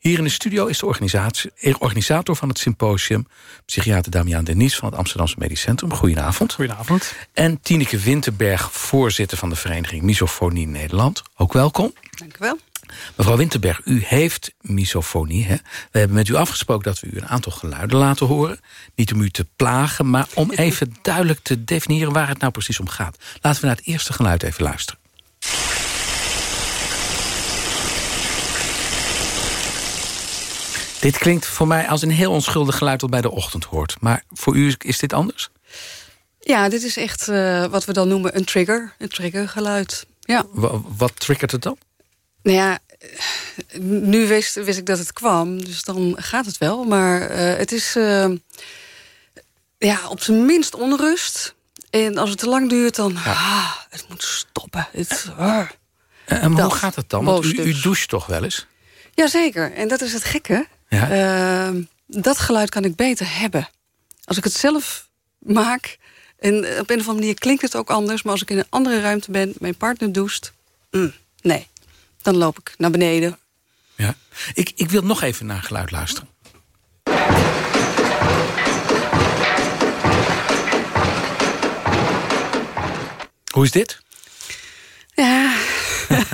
Hier in de studio is de organisatie- organisator van het symposium... psychiater Damian Denies van het Amsterdamse Medisch Centrum. Goedenavond. Goedenavond. En Tineke Winterberg, voorzitter van de vereniging Misofonie Nederland. Ook welkom. Dank u wel. Mevrouw Winterberg, u heeft misofonie. Hè? We hebben met u afgesproken dat we u een aantal geluiden laten horen. Niet om u te plagen, maar om <laughs> even duidelijk te definiëren... waar het nou precies om gaat. Laten we naar het eerste geluid even luisteren. Dit klinkt voor mij als een heel onschuldig geluid dat bij de ochtend hoort. Maar voor u is dit anders? Ja, dit is echt eh, wat we dan noemen een trigger. Een triggergeluid. Ja. Wa- wat triggert het dan? Nou ja, nu wist, wist ik dat het kwam, dus dan gaat het wel. Maar eh, het is eh, ja, op zijn minst onrust. En als het te lang duurt, dan... Ah, het moet stoppen. Het, ah. En hoe Dat. gaat het dan? Want u, u dus. doucht toch wel eens? Jazeker, en dat is het gekke. Ja. Eh, dat geluid kan ik beter hebben. Als ik het zelf maak... en op een of andere manier klinkt het ook anders... maar als ik in een andere ruimte ben, mijn partner doucht... mm, nee, dan loop ik naar beneden. Ja. Ik, ik wil nog even naar geluid luisteren. Hoe is dit? Ja. <laughs>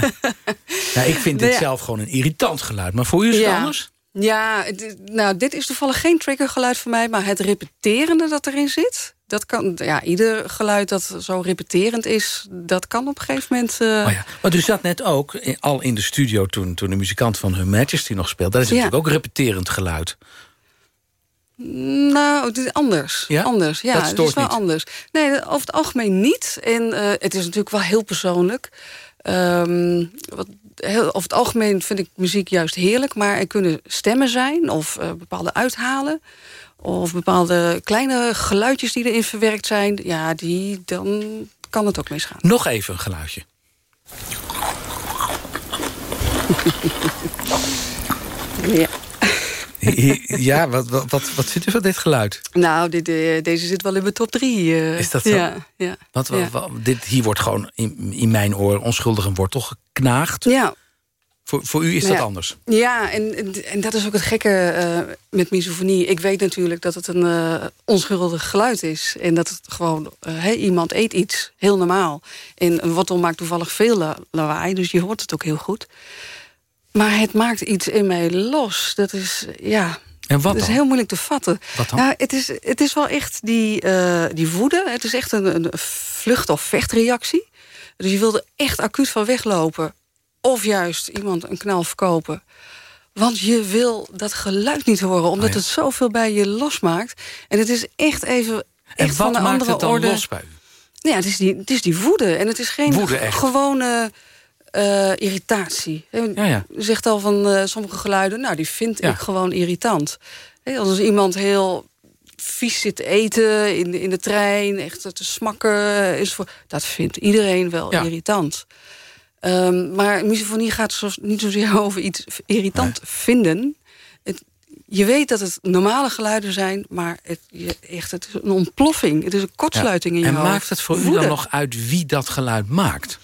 Nou, ik vind dit ja. zelf gewoon een irritant geluid. Maar voor u is het Ja. anders? Ja, nou, dit is toevallig geen triggergeluid voor mij... maar het repeterende dat erin zit... dat kan, ja, ieder geluid dat zo repeterend is... dat kan op een gegeven moment... eh, Oh ja. Want u zat net ook al in de studio toen, toen de muzikant van Her Majesty nog speelde. Dat is Ja. natuurlijk ook repeterend geluid. Nou, het is anders. Ja? Anders. Ja, Dat het is wel niet. anders. Nee, over het algemeen niet. En eh, het is natuurlijk wel heel persoonlijk. Ehm, wat, heel, over het algemeen vind ik muziek juist heerlijk. Maar er kunnen stemmen zijn of eh, bepaalde uithalen. Of bepaalde kleine geluidjes die erin verwerkt zijn. Ja, die, dan kan het ook misgaan. Nog even een geluidje. <laughs> Ja. Ja, wat, wat, wat, wat vindt u van dit geluid? Nou, dit, eh, deze zit wel in mijn top drie. eh. Is dat zo? Ja, ja. Want wa- ja. wa- dit, hier wordt gewoon in, in mijn oor onschuldig een wortel geknaagd. Ja. Voor, voor u is Nou dat anders? Ja, en, en- dat is ook het gekke eh, met misofonie. Ik weet natuurlijk dat het een eh, onschuldig geluid is. En dat het gewoon, hey, iemand eet iets, heel normaal. En een wortel maakt toevallig veel la- lawaai, dus je hoort het ook heel goed. Maar het maakt iets in mij los. Dat is, ja... En wat Dat is dan? heel moeilijk te vatten. Wat dan? Nou, het, is, het is wel echt die, die woede. Het is echt een, een vlucht- of vechtreactie. Dus je wilde echt acuut van weglopen. Of juist iemand een knal verkopen. Want je wil dat geluid niet horen. Omdat Oh ja. het zoveel bij je losmaakt. En het is echt even En echt van een maakt andere het dan orde. los bij u? Ja, het is, die, het is die woede. En het is geen Woede, gewone eh, irritatie. Ja, zegt al van eh, sommige geluiden, nou, die vind Ja. ik gewoon irritant. Hè, als iemand heel vies zit te eten in de, in de trein, echt te smakken, is voor, dat vindt iedereen wel Ja. irritant. Ehm, maar misofonie gaat zo, niet zozeer <laughs> over iets irritant vinden. Het, je weet dat het normale geluiden zijn, maar het, je, echt, het is een ontploffing. Het is een kortsluiting in je En hoofd. maakt het voor u dan nog uit wie dat geluid maakt?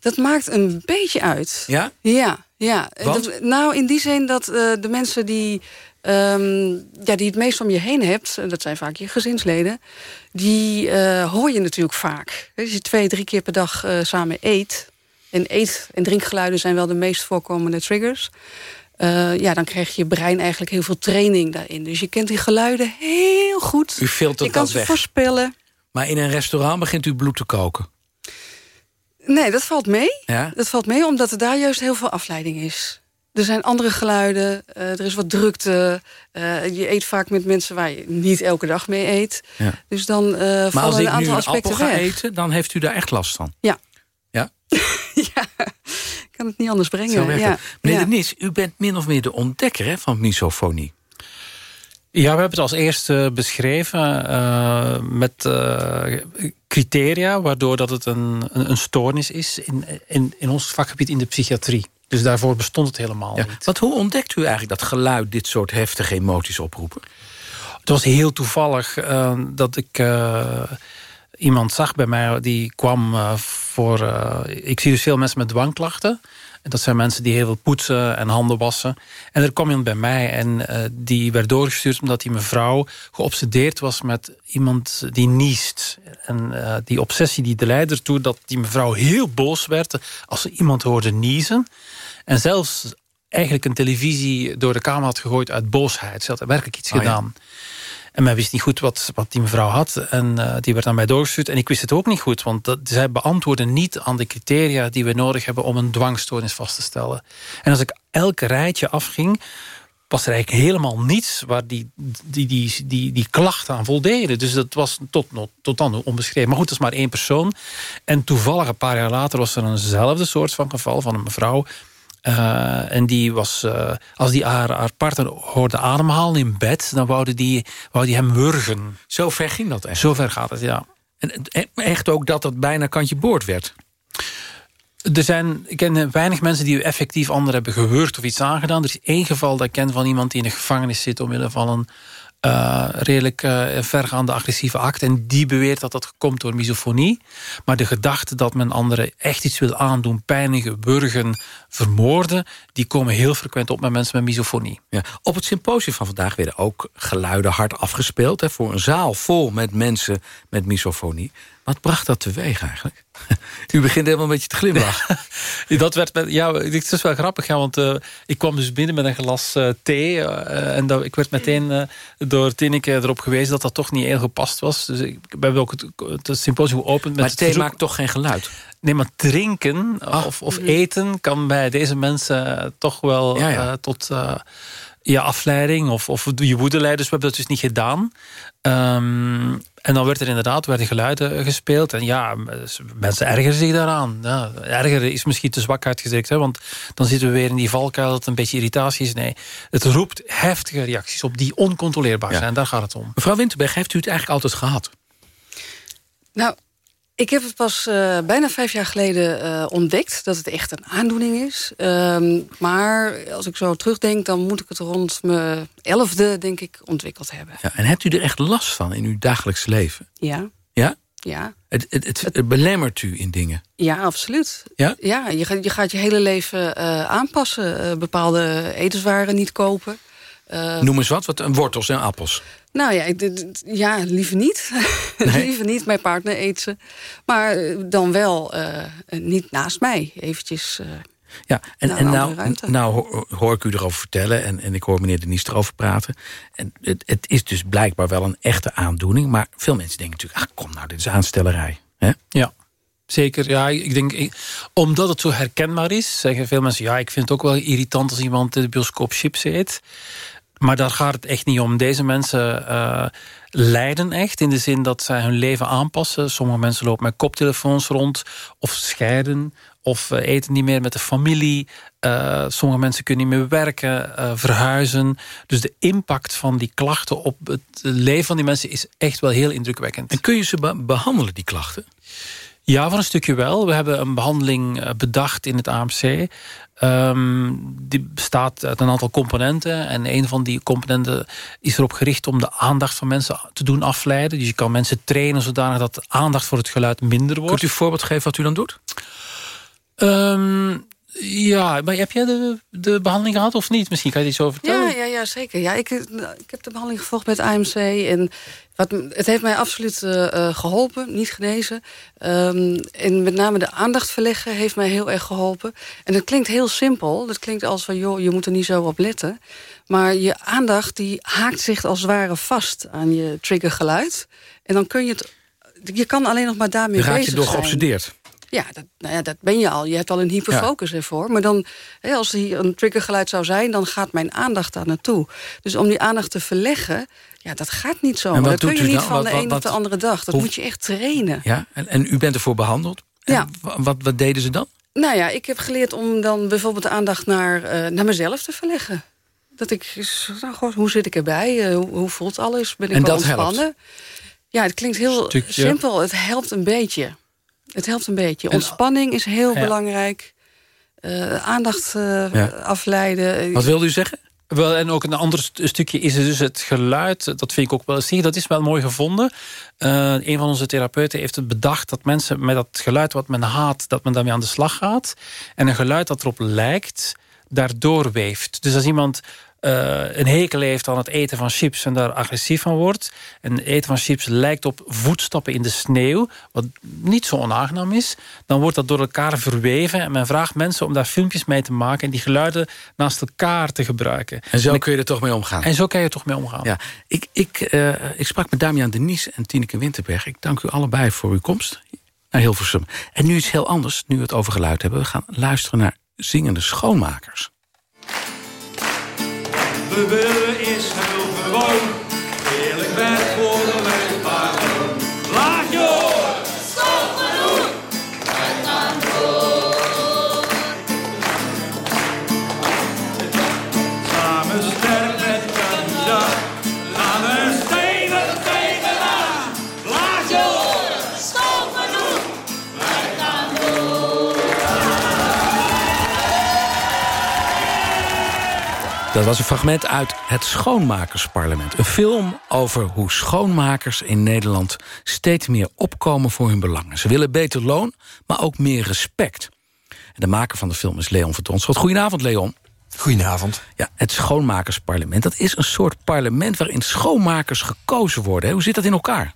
Dat maakt een beetje uit. Ja? Ja, ja. Dat- nou, in die zin dat eh, de mensen die, ehm, ja, die het meest om je heen hebt... en dat zijn vaak je gezinsleden... die eh, hoor je natuurlijk vaak. Als je twee, drie keer per dag eh, samen eet... en eet- en drinkgeluiden zijn wel de meest voorkomende triggers... eh, ja, dan krijgt je brein eigenlijk heel veel training daarin. Dus je kent die geluiden heel goed. U filtert je kan ze weg. voorspellen. Maar in een restaurant begint u bloed te koken. Nee, dat valt mee. Ja? Dat valt mee omdat er daar juist heel veel afleiding is. Er zijn andere geluiden, eh, er is wat drukte. eh, je eet vaak met mensen waar je niet elke dag mee eet. Ja. Dus dan eh Maar vallen als een ik nu aantal aspecten appel ga weg. eten, dan heeft u daar echt last van. Ja. Ja? <laughs> Ik kan het niet anders brengen. Ja. Meneer ja. de Nis, u bent min of meer de ontdekker hè, van misofonie. Ja, we hebben het als eerste beschreven eh, met eh, criteria... waardoor dat het een, een, een stoornis is in, in, in ons vakgebied in de psychiatrie. Dus daarvoor bestond het helemaal Ja. niet. Want hoe ontdekt u eigenlijk dat geluid dit soort heftige emoties oproepen? Het was heel toevallig eh, dat ik eh, iemand zag bij mij... die kwam eh, voor... ik zie dus veel mensen met dwangklachten... En dat zijn mensen die heel veel poetsen en handen wassen. En er kwam iemand bij mij en die werd doorgestuurd... omdat die mevrouw geobsedeerd was met iemand die niest. En die obsessie die leidde ertoe dat die mevrouw heel boos werd... als ze iemand hoorde niezen. En zelfs eigenlijk een televisie door de kamer had gegooid uit boosheid. Ze had werkelijk iets Oh ja. gedaan. En men wist niet goed wat, wat die mevrouw had. En eh, die werd aan mij doorgestuurd. En ik wist het ook niet goed. Want dat, zij beantwoordden niet aan de criteria die we nodig hebben... om een dwangstoornis vast te stellen. En als ik elk rijtje afging... was er eigenlijk helemaal niets waar die, die, die, die, die klachten aan voldeden. Dus dat was tot, tot dan onbeschreven. Maar goed, dat is maar één persoon. En toevallig een paar jaar later was er eenzelfde soort van geval... van een mevrouw eh, en die was, eh, als die haar, haar partner hoorde ademhalen in bed... dan wou die, wou die hem wurgen. Zo ver ging dat echt? Zo ver gaat het, ja. En echt ook dat het bijna kantje boord werd? Er zijn, ik ken weinig mensen die effectief anderen hebben gewurgd of iets aangedaan. Er is één geval dat ik ken van iemand die in de gevangenis zit... omwille van een eh, redelijk eh, vergaande agressieve act. En die beweert dat dat komt door misofonie. Maar de gedachte dat men anderen echt iets wil aandoen... pijnigen, burgen, vermoorden... die komen heel frequent op met mensen met misofonie. Ja. Op het symposium van vandaag werden ook geluiden hard afgespeeld... Hè, voor een zaal vol met mensen met misofonie. Wat bracht dat teweeg eigenlijk? <laughs> U begint helemaal een beetje te glimlachen. <laughs> dat werd met, ja, het is wel grappig, ja, want uh, ik kwam dus binnen met een glas uh, thee. Uh, en dat, ik werd meteen door Tineke erop gewezen dat dat toch niet heel gepast was. Dus ik, we hebben ook het, het symposium geopend. Met maar thee maakt toch geen geluid? Nee, maar drinken of, of, eten kan bij deze mensen toch wel ja, ja. tot ja, afleiding of, of je woede leiden. Dus we hebben dat dus niet gedaan. Um, en dan werd er inderdaad werden geluiden gespeeld. En ja, mensen ergeren zich daaraan. Ja, ergeren is misschien te zwak uitgedrukt. Hè, want dan zitten we weer in die valkuil dat het een beetje irritatie is. Nee, het roept heftige reacties op die oncontroleerbaar zijn. Daar gaat het om. Mevrouw Winterberg, heeft u het eigenlijk altijd gehad? Nou, ik heb het pas uh, bijna vijf jaar geleden uh, ontdekt... dat het echt een aandoening is. Um, maar als ik zo terugdenk... dan moet ik het rond mijn elfde, denk ik, ontwikkeld hebben. Ja, en hebt u er echt last van in uw dagelijks leven? Ja. Ja? Ja. Het, het, het, het belemmert u in dingen? Ja, absoluut. Ja? Ja, je, gaat, je gaat je hele leven uh, aanpassen. bepaalde etenswaren niet kopen. Noem eens wat, wat wortels en appels. Nou ja, ja liever niet. <laughs> Nee. liever niet. Mijn partner eet ze. Maar eh, dan wel uh, niet naast mij. Eventjes... Uh, ja, en, en nou, nou hoor ik u erover vertellen... en, en ik hoor meneer Denies erover praten. En het, het is dus blijkbaar wel een echte aandoening... maar veel mensen denken natuurlijk... ah, kom nou, dit is aanstellerij. Hè? Ja. Zeker, ja. Ik denk, ik, omdat het zo herkenbaar is, zeggen veel mensen... ja, ik vind het ook wel irritant als iemand de bioscoop chips eet. Maar daar gaat het echt niet om. Deze mensen uh, lijden echt in de zin dat zij hun leven aanpassen. Sommige mensen lopen met koptelefoons rond of scheiden of uh, eten niet meer met de familie. Uh, sommige mensen kunnen niet meer werken, verhuizen. Dus de impact van die klachten op het leven van die mensen is echt wel heel indrukwekkend. En kun je ze behandelen, die klachten? Ja, voor een stukje wel. We hebben een behandeling bedacht in het AMC. Um, die bestaat uit een aantal componenten. En een van die componenten is erop gericht om de aandacht van mensen te doen afleiden. Dus je kan mensen trainen zodanig dat de aandacht voor het geluid minder wordt. Kunt u een voorbeeld geven wat u dan doet? Um, ja, maar heb jij de, de behandeling gehad of niet? Misschien kan je iets over vertellen. Ja, ja, ja zeker. Ja, ik, ik heb de behandeling gevolgd met AMC. En wat, het heeft mij absoluut uh, geholpen, niet genezen. Um, en met name de aandacht verleggen heeft mij heel erg geholpen. En dat klinkt heel simpel. Dat klinkt als van, joh, je moet er niet zo op letten. Maar je aandacht die haakt zich als het ware vast aan je triggergeluid. En dan kun je het... Je kan alleen nog maar daarmee bezig zijn. Je raakt je door geobsedeerd. Ja, dat, nou ja, dat ben je al. Je hebt al een hyperfocus ervoor. Maar dan, als hier een triggergeluid zou zijn... dan gaat mijn aandacht daar naartoe. Dus om die aandacht te verleggen... ja, dat gaat niet zo. Dat kun je niet van de een op de andere dag. Dat moet je echt trainen. Ja, en, en u bent ervoor behandeld? Ja. Wat, wat deden ze dan? Nou ja, ik heb geleerd om dan bijvoorbeeld de aandacht naar, uh, naar mezelf te verleggen. Dat ik, nou, goh, hoe zit ik erbij? Uh, hoe voelt alles? Ben ik en wel ontspannen? Helpt. Ja, het klinkt heel Stukje. simpel. Het helpt een beetje. Het helpt een beetje. Ontspanning is heel Ja. belangrijk. Uh, aandacht uh, Ja. afleiden. Wat wilde u zeggen? Wel, en ook een ander st- stukje is dus het geluid. Dat vind ik ook wel zie, Dat is wel mooi gevonden. Uh, een van onze therapeuten heeft het bedacht dat mensen met dat geluid wat men haat, dat men daarmee aan de slag gaat. En een geluid dat erop lijkt, daardoor weeft. Dus als iemand uh, een hekel heeft aan het eten van chips en daar agressief van wordt. En het eten van chips lijkt op voetstappen in de sneeuw, wat niet zo onaangenaam is. Dan wordt dat door elkaar verweven en men vraagt mensen om daar filmpjes mee te maken en die geluiden naast elkaar te gebruiken. En zo kun je er toch mee omgaan? En zo kan je er toch mee omgaan. Ja, ik, ik, eh, ik sprak met Damian Denies en Tineke Winterberg. Ik dank u allebei voor uw komst naar Hilversum. En nu iets heel anders, nu we het over geluid hebben. We gaan luisteren naar zingende schoonmakers. We willen is heel gewoon. Dat was een fragment uit Het Schoonmakersparlement. Een film over hoe schoonmakers in Nederland steeds meer opkomen voor hun belangen. Ze willen beter loon, maar ook meer respect. En de maker van de film is Leon van. Goedenavond, Leon. Goedenavond. Ja, het Schoonmakersparlement. Dat is een soort parlement waarin schoonmakers gekozen worden. Hoe zit dat in elkaar?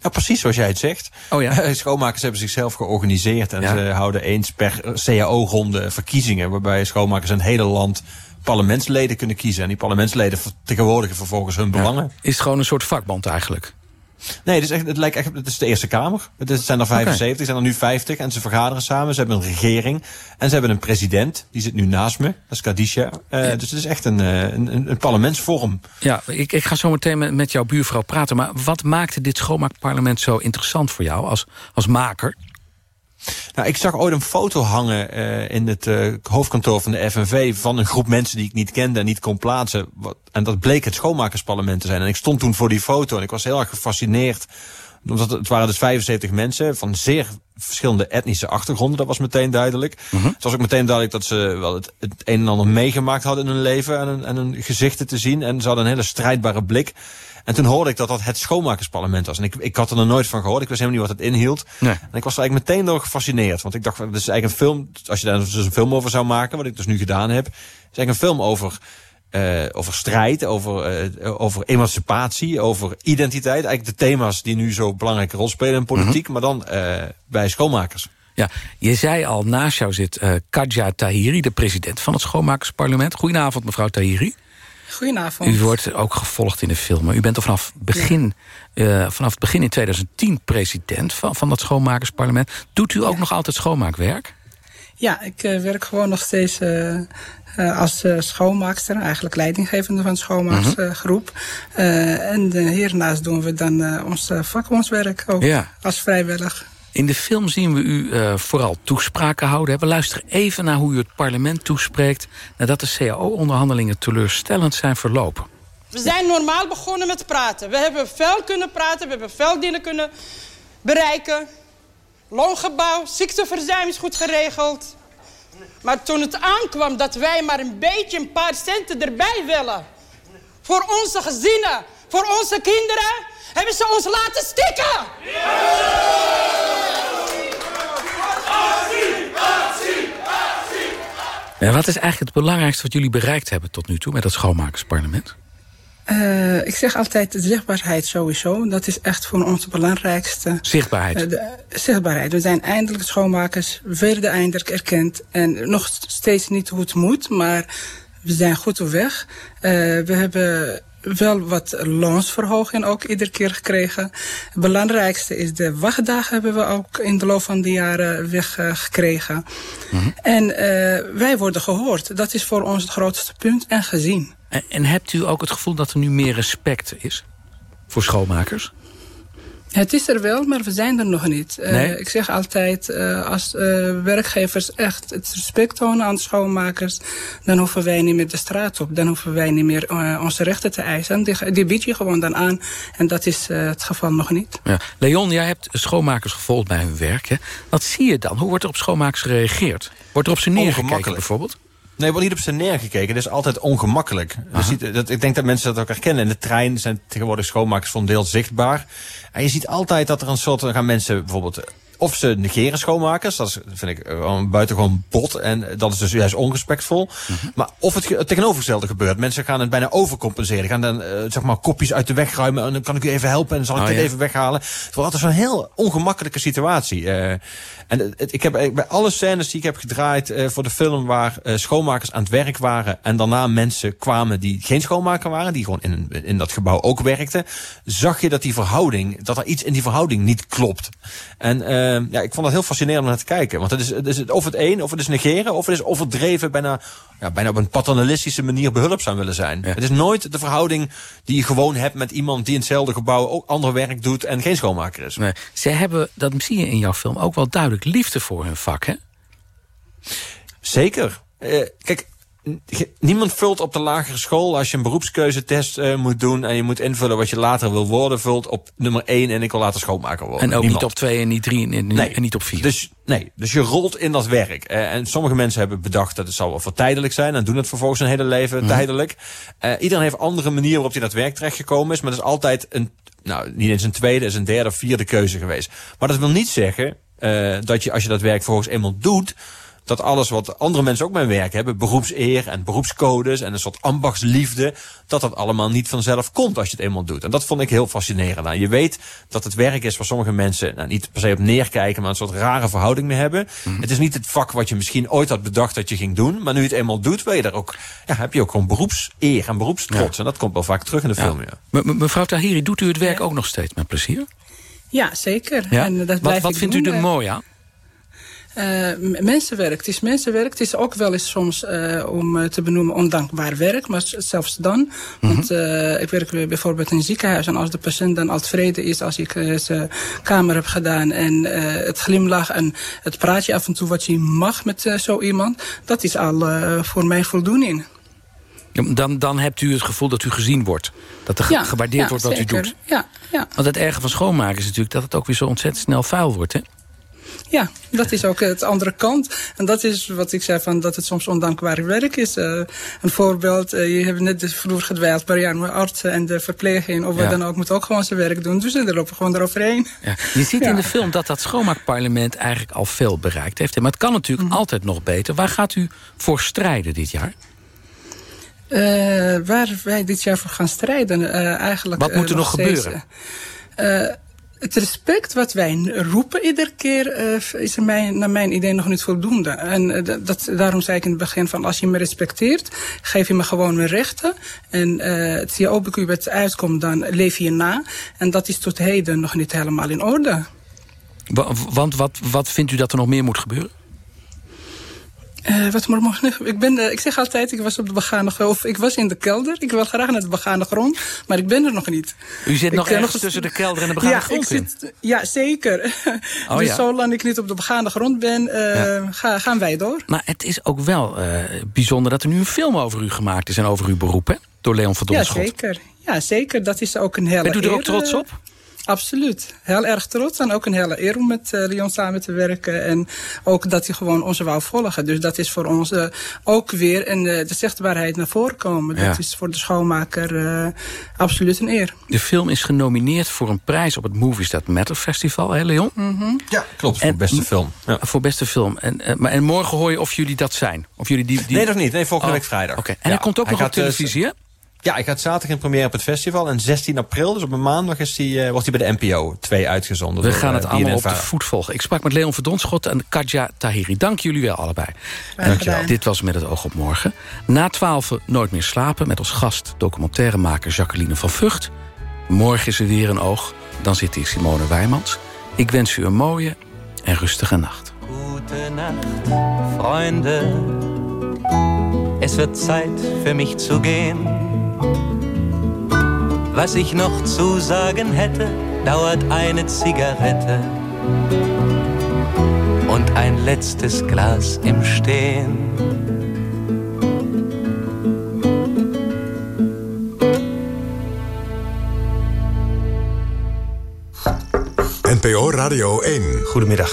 Ja, precies zoals jij het zegt. Oh ja. <laughs> Schoonmakers hebben zichzelf georganiseerd en Ja. ze houden eens per CAO-ronde verkiezingen, waarbij schoonmakers het hele land parlementsleden kunnen kiezen. En die parlementsleden vertegenwoordigen vervolgens hun belangen. Is het gewoon een soort vakbond eigenlijk? Nee, het is, echt, het lijkt echt, het is de Eerste Kamer. Het is- zijn er 75, zijn er nu 50 en ze vergaderen samen. Ze hebben een regering en ze hebben een president. Die zit nu naast me, dat is Kadisha. Eh, Dus het is echt een, eh, een, een, een parlementsvorm. Ja, ik, ik ga zo meteen met, met jouw buurvrouw praten. Maar wat maakte dit schoonmaakparlement zo interessant voor jou als, als maker? Nou, ik zag ooit een foto hangen eh, in het eh, hoofdkantoor van de FNV... van een groep mensen die ik niet kende en niet kon plaatsen. Wat, en dat bleek het schoonmakersparlement te zijn. En ik stond toen voor die foto en ik was heel erg gefascineerd. Omdat het, waren dus 75 mensen van zeer verschillende etnische achtergronden. Dat was meteen duidelijk. Het was ook meteen duidelijk dat ze wel het, het een en ander meegemaakt hadden in hun leven... en hun, en hun gezichten te zien. En ze hadden een hele strijdbare blik. En toen hoorde ik dat dat het schoonmakersparlement was. En ik, ik had er nog nooit van gehoord. Ik wist helemaal niet wat het inhield. Nee. En ik was er eigenlijk meteen door gefascineerd. Want ik dacht, dit is eigenlijk een film... Als je daar dus een film over zou maken, wat ik dus nu gedaan heb... is eigenlijk een film over... eh, over strijd, over, eh, over emancipatie, over identiteit. Eigenlijk de thema's die nu zo belangrijke rol spelen in politiek, maar dan eh, bij schoonmakers. Ja, je zei al, naast jou zit Kadja Tahiri, de president van het schoonmakersparlement. Goedenavond, mevrouw Tahiri. Goedenavond. U wordt ook gevolgd in de film. maar U bent al vanaf, begin, eh, vanaf het begin in 2010 president van, van dat schoonmakersparlement. Doet u ook nog altijd schoonmaakwerk? Ja, ik eh, werk gewoon nog steeds eh, als schoonmaakster, eigenlijk leidinggevende van de schoonmaaksgroep. Eh, en eh, hiernaast doen we dan ons vakbondswerk ook Ja. als vrijwillig. In de film zien we u eh, vooral toespraken houden. We luisteren even naar hoe u het parlement toespreekt... nadat de CAO-onderhandelingen teleurstellend zijn verlopen. We zijn normaal begonnen met praten. We hebben veel kunnen praten, we hebben veel dingen kunnen bereiken. Loongebouw, ziekteverzuim is goed geregeld. Maar toen het aankwam dat wij maar een beetje een paar centen erbij willen... voor onze gezinnen, voor onze kinderen, hebben ze ons laten stikken! En wat is eigenlijk het belangrijkste wat jullie bereikt hebben tot nu toe... met het schoonmakersparlement? Eh, ik zeg altijd de zichtbaarheid sowieso. Dat is echt voor ons het belangrijkste. Zichtbaarheid. Eh, de, zichtbaarheid. We zijn eindelijk schoonmakers. We werden eindelijk erkend. En nog steeds niet hoe het moet, maar we zijn goed op weg. Eh, we hebben wel wat loonsverhoging ook iedere keer gekregen. Het belangrijkste is de wachtdagen hebben we ook in de loop van de jaren weggekregen. En eh, wij worden gehoord. Dat is voor ons het grootste punt en gezien. En, en hebt u ook het gevoel dat er nu meer respect is voor schoonmakers? Het is er wel, maar we zijn er nog niet. Eh, ik zeg altijd, eh, als eh, werkgevers echt het respect tonen aan de schoonmakers... dan hoeven wij niet meer de straat op. Dan hoeven wij niet meer eh, onze rechten te eisen. Die, die bied je gewoon dan aan. En dat is eh, het geval nog niet. Ja. Leon, jij hebt schoonmakers gevolgd bij hun werk. Hè? Wat zie je dan? Hoe wordt er op schoonmakers gereageerd? Wordt er op ze neergekeken Ongemakkelijk. bijvoorbeeld? Nee, wordt niet op ze neergekeken. Het is altijd ongemakkelijk. Je ziet, dat, ik denk dat mensen dat ook herkennen. In de trein zijn tegenwoordig schoonmakers voor een deel zichtbaar. En je ziet altijd dat er een soort... Dan gaan mensen bijvoorbeeld... Of ze negeren schoonmakers. Dat is, vind ik eh, gewoon buitengewoon bot. En dat is dus juist onrespectvol. Maar of het, het tegenovergestelde gebeurt. Mensen gaan het bijna overcompenseren. Gaan dan eh, zeg maar kopjes uit de weg ruimen. En dan kan ik u even helpen. En dan zal ik Oh, dit ja. even weghalen. Het wordt altijd zo'n heel ongemakkelijke situatie. Eh, en het- ik heb bij alle scènes die ik heb gedraaid voor de film... waar schoonmakers aan het werk waren... en daarna mensen kwamen die geen schoonmaker waren... die gewoon in, in dat gebouw ook werkten... zag je dat die verhouding, dat er iets in die verhouding niet klopt. En ja, ik vond dat heel fascinerend om naar te kijken. Want het is, het is of het een, of het is negeren... of het is overdreven, bijna, ja, bijna op een paternalistische manier behulpzaam willen zijn. Het is nooit de verhouding die je gewoon hebt met iemand... die in hetzelfde gebouw ook ander werk doet en geen schoonmaker is. Nee. Ze hebben, dat zie je in jouw film, ook wel duidelijk liefde voor hun vak. Hè? Zeker. Eh, kijk, niemand vult op de lagere school... als je een beroepskeuzetest eh, moet doen... en je moet invullen wat je later wil worden... vult op nummer 1 en ik wil later schoonmaker worden. En ook Niemand. niet op twee en niet drie en, Nee. en niet op vier. Dus, nee, dus je rolt in dat werk. Eh, en sommige mensen hebben bedacht dat het zal wel voor tijdelijk zijn... en doen het vervolgens een hele leven Mhm. tijdelijk. Eh, iedereen heeft andere manieren waarop hij dat werk terechtgekomen is... maar dat is altijd een, nou, niet eens een tweede, is een derde of vierde keuze geweest. Maar dat wil niet zeggen dat je, als je dat werk vervolgens eenmaal doet dat alles wat andere mensen ook mijn werk hebben, beroepseer en beroepscodes en een soort ambachtsliefde, dat dat allemaal niet vanzelf komt als je het eenmaal doet. En dat vond ik heel fascinerend. Nou, je weet dat het werk is waar sommige mensen nou, niet per se op neerkijken, maar een soort rare verhouding mee hebben. Het is niet het vak wat je misschien ooit had bedacht dat je ging doen, maar nu je het eenmaal doet, wil je daar ook, ja, heb je ook gewoon beroepseer en beroepstrots. En dat komt wel vaak terug in de film. Ja. Me- me- Mevrouw Tahiri, doet u het werk ook nog steeds met plezier? Ja, zeker. Ja? En dat wat wat vindt u er Eh, mooi aan? M- mensenwerk. Het is mensenwerk. Het is ook wel eens soms eh, om eh, te benoemen ondankbaar werk. Maar zelfs dan. Want eh, ik werk bijvoorbeeld in een ziekenhuis. En als de patiënt dan al tevreden is als ik zijn kamer heb gedaan. En het glimlach en het praatje af en toe wat je mag met zo iemand. Dat is al voor mij voldoening. Dan, dan hebt u het gevoel dat u gezien wordt. Dat er Ja, gewaardeerd ja, wordt wat zeker. u doet. Ja, ja. Want het erge van schoonmaken is natuurlijk dat het ook weer zo ontzettend snel vuil wordt. Hè? Ja, dat is ook het andere kant. En dat is wat ik zei, van dat het soms ondankbaar werk is. Eh, een voorbeeld, eh, je hebt net de vloer gedwijld. Ja, mijn artsen en de verpleging of wat Ja. dan ook moet ook gewoon zijn werk doen. Dus er lopen gewoon eroverheen. Ja. Je ziet Ja. in de film dat dat schoonmaakparlement eigenlijk al veel bereikt heeft. Maar het kan natuurlijk Mhm. altijd nog beter. Waar gaat u voor strijden dit jaar? Eh, waar wij dit jaar voor gaan strijden, eigenlijk... Wat moet er nog steeds, gebeuren? eh, het respect wat wij roepen iedere keer eh, is naar mijn idee nog niet voldoende. En eh, dat- daarom zei ik in het begin van als je me respecteert, geef je me gewoon mijn rechten. En eh het CAO-wet uitkomt, dan leef je na. En dat is tot heden nog niet helemaal in orde. Wa- Want wat, wat vindt u dat er nog meer moet gebeuren? Eh, wat moet ik nog? Ik, ben, eh, ik zeg altijd, ik was op de begane grond, of ik was in de kelder. Ik wil graag naar de begane grond, maar ik ben er nog niet. U zit nog ergens nog- tussen de kelder en de begane ja, grond ik zit, Ja, zeker. <laughs> Oh, dus ja. zolang ik niet op de begane grond ben, eh, ga, gaan wij door. Maar het is ook wel bijzonder dat er nu een film over u gemaakt is... en over uw beroep, hè? Door Leon van Ja, Donschot. zeker. Ja, zeker. Dat is ook een hele Bent u er ook eer, trots op? Absoluut. Heel erg trots. En ook een hele eer om met eh, Leon samen te werken. En ook dat hij gewoon ons wou volgen. Dus dat is voor ons eh, ook weer een, eh, de zichtbaarheid naar voren komen. Ja. Dat is voor de schoonmaker eh, absoluut een eer. De film is genomineerd voor een prijs op het Movies That Matter Festival, hè Leon? Ja, klopt. Voor beste film. Ja. Voor beste film. En, maar, en morgen hoor je of jullie dat zijn. Of jullie die, die... Nee, nog niet. Nee, volgende Oh, week vrijdag. Oké. En hij komt ook nog op televisie, hè? Ja, hij gaat zaterdag in première op het festival. En 16 april, dus op een maandag, is hij, eh, wordt hij bij de NPO 2 uitgezonden. We door, gaan eh, het allemaal op de voet volgen. Ik sprak met Leon Verdonschot en Kadja Tahiri. Dank jullie wel allebei. Dankjewel. Dit was Met het oog op morgen. Na twaalf Nooit meer slapen met als gast documentairemaker Jacqueline van Vught. Morgen is er weer een oog. Dan zit hier Simone Wijmans. Ik wens u een mooie en rustige nacht. Gute Nacht, Freunde. Es wird Zeit für mich zu gehen. Was ich noch zu sagen hätte, dauert eine Zigarette und ein letztes Glas im Stehen. NPO Radio 1. Goedemiddag,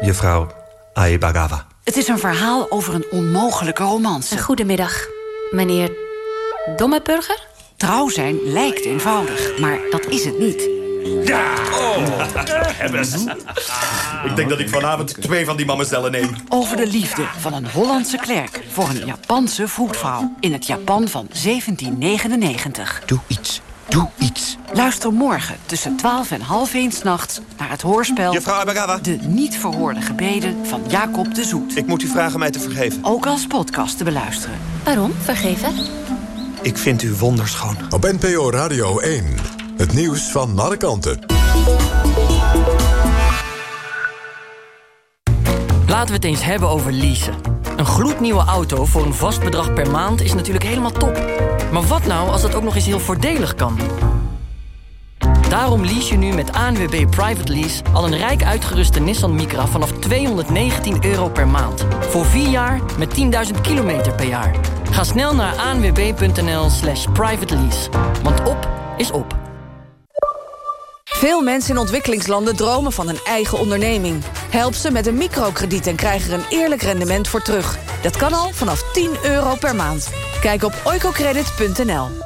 juffrouw Aibagawa. Het is een verhaal over een onmogelijke romance. Goedemiddag, meneer Dommeburger? Trouw zijn lijkt eenvoudig, maar dat is het niet. Ja! Oh. Ik denk dat ik vanavond twee van die mammezellen neem. Over de liefde van een Hollandse klerk voor een Japanse voetvrouw in het Japan van 1799. Doe iets, doe iets. Luister morgen tussen 12 en half 1 nachts naar het hoorspel... Juffrouw Abagawa. De niet verhoorde gebeden van Jacob de Zoet. Ik moet u vragen mij te vergeven. Ook als podcast te beluisteren. Waarom? Vergeven? Ik vind u wonderschoon. Op NPO Radio 1. Het nieuws van alle kanten. Laten we het eens hebben over leasen. Een gloednieuwe auto voor een vast bedrag per maand is natuurlijk helemaal top. Maar wat nou als dat ook nog eens heel voordelig kan? Daarom lease je nu met ANWB Private Lease al een rijk uitgeruste Nissan Micra vanaf 219 euro per maand. Voor 4 jaar met 10.000 kilometer per jaar. Ga snel naar anwb.nl slash private lease. Want op is op. Veel mensen in ontwikkelingslanden dromen van een eigen onderneming. Help ze met een microkrediet en krijg er een eerlijk rendement voor terug. Dat kan al vanaf 10 euro per maand. Kijk op oicocredit.nl.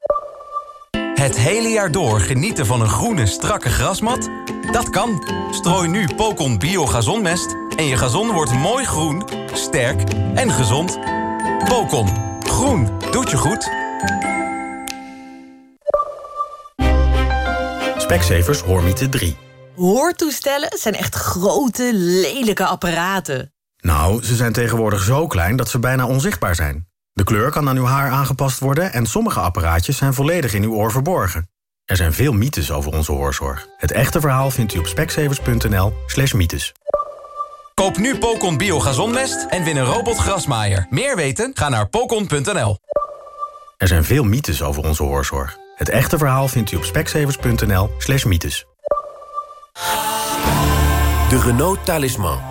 Het hele jaar door genieten van een groene, strakke grasmat? Dat kan. Strooi nu Pocon Bio Gazonmest en je gazon wordt mooi groen, sterk en gezond. Pocon. Groen. Doet je goed. Specsavers Hoormiete 3. Hoortoestellen zijn echt grote, lelijke apparaten. Nou, ze zijn tegenwoordig zo klein dat ze bijna onzichtbaar zijn. De kleur kan aan uw haar aangepast worden... en sommige apparaatjes zijn volledig in uw oor verborgen. Er zijn veel mythes over onze hoorzorg. Het echte verhaal vindt u op speksevers.nl slash mythes. Koop nu Pocon Bio Gazonmest en win een robotgrasmaaier. Meer weten? Ga naar pocon.nl. Er zijn veel mythes over onze hoorzorg. Het echte verhaal vindt u op speksevers.nl slash mythes. De Renault Talisman.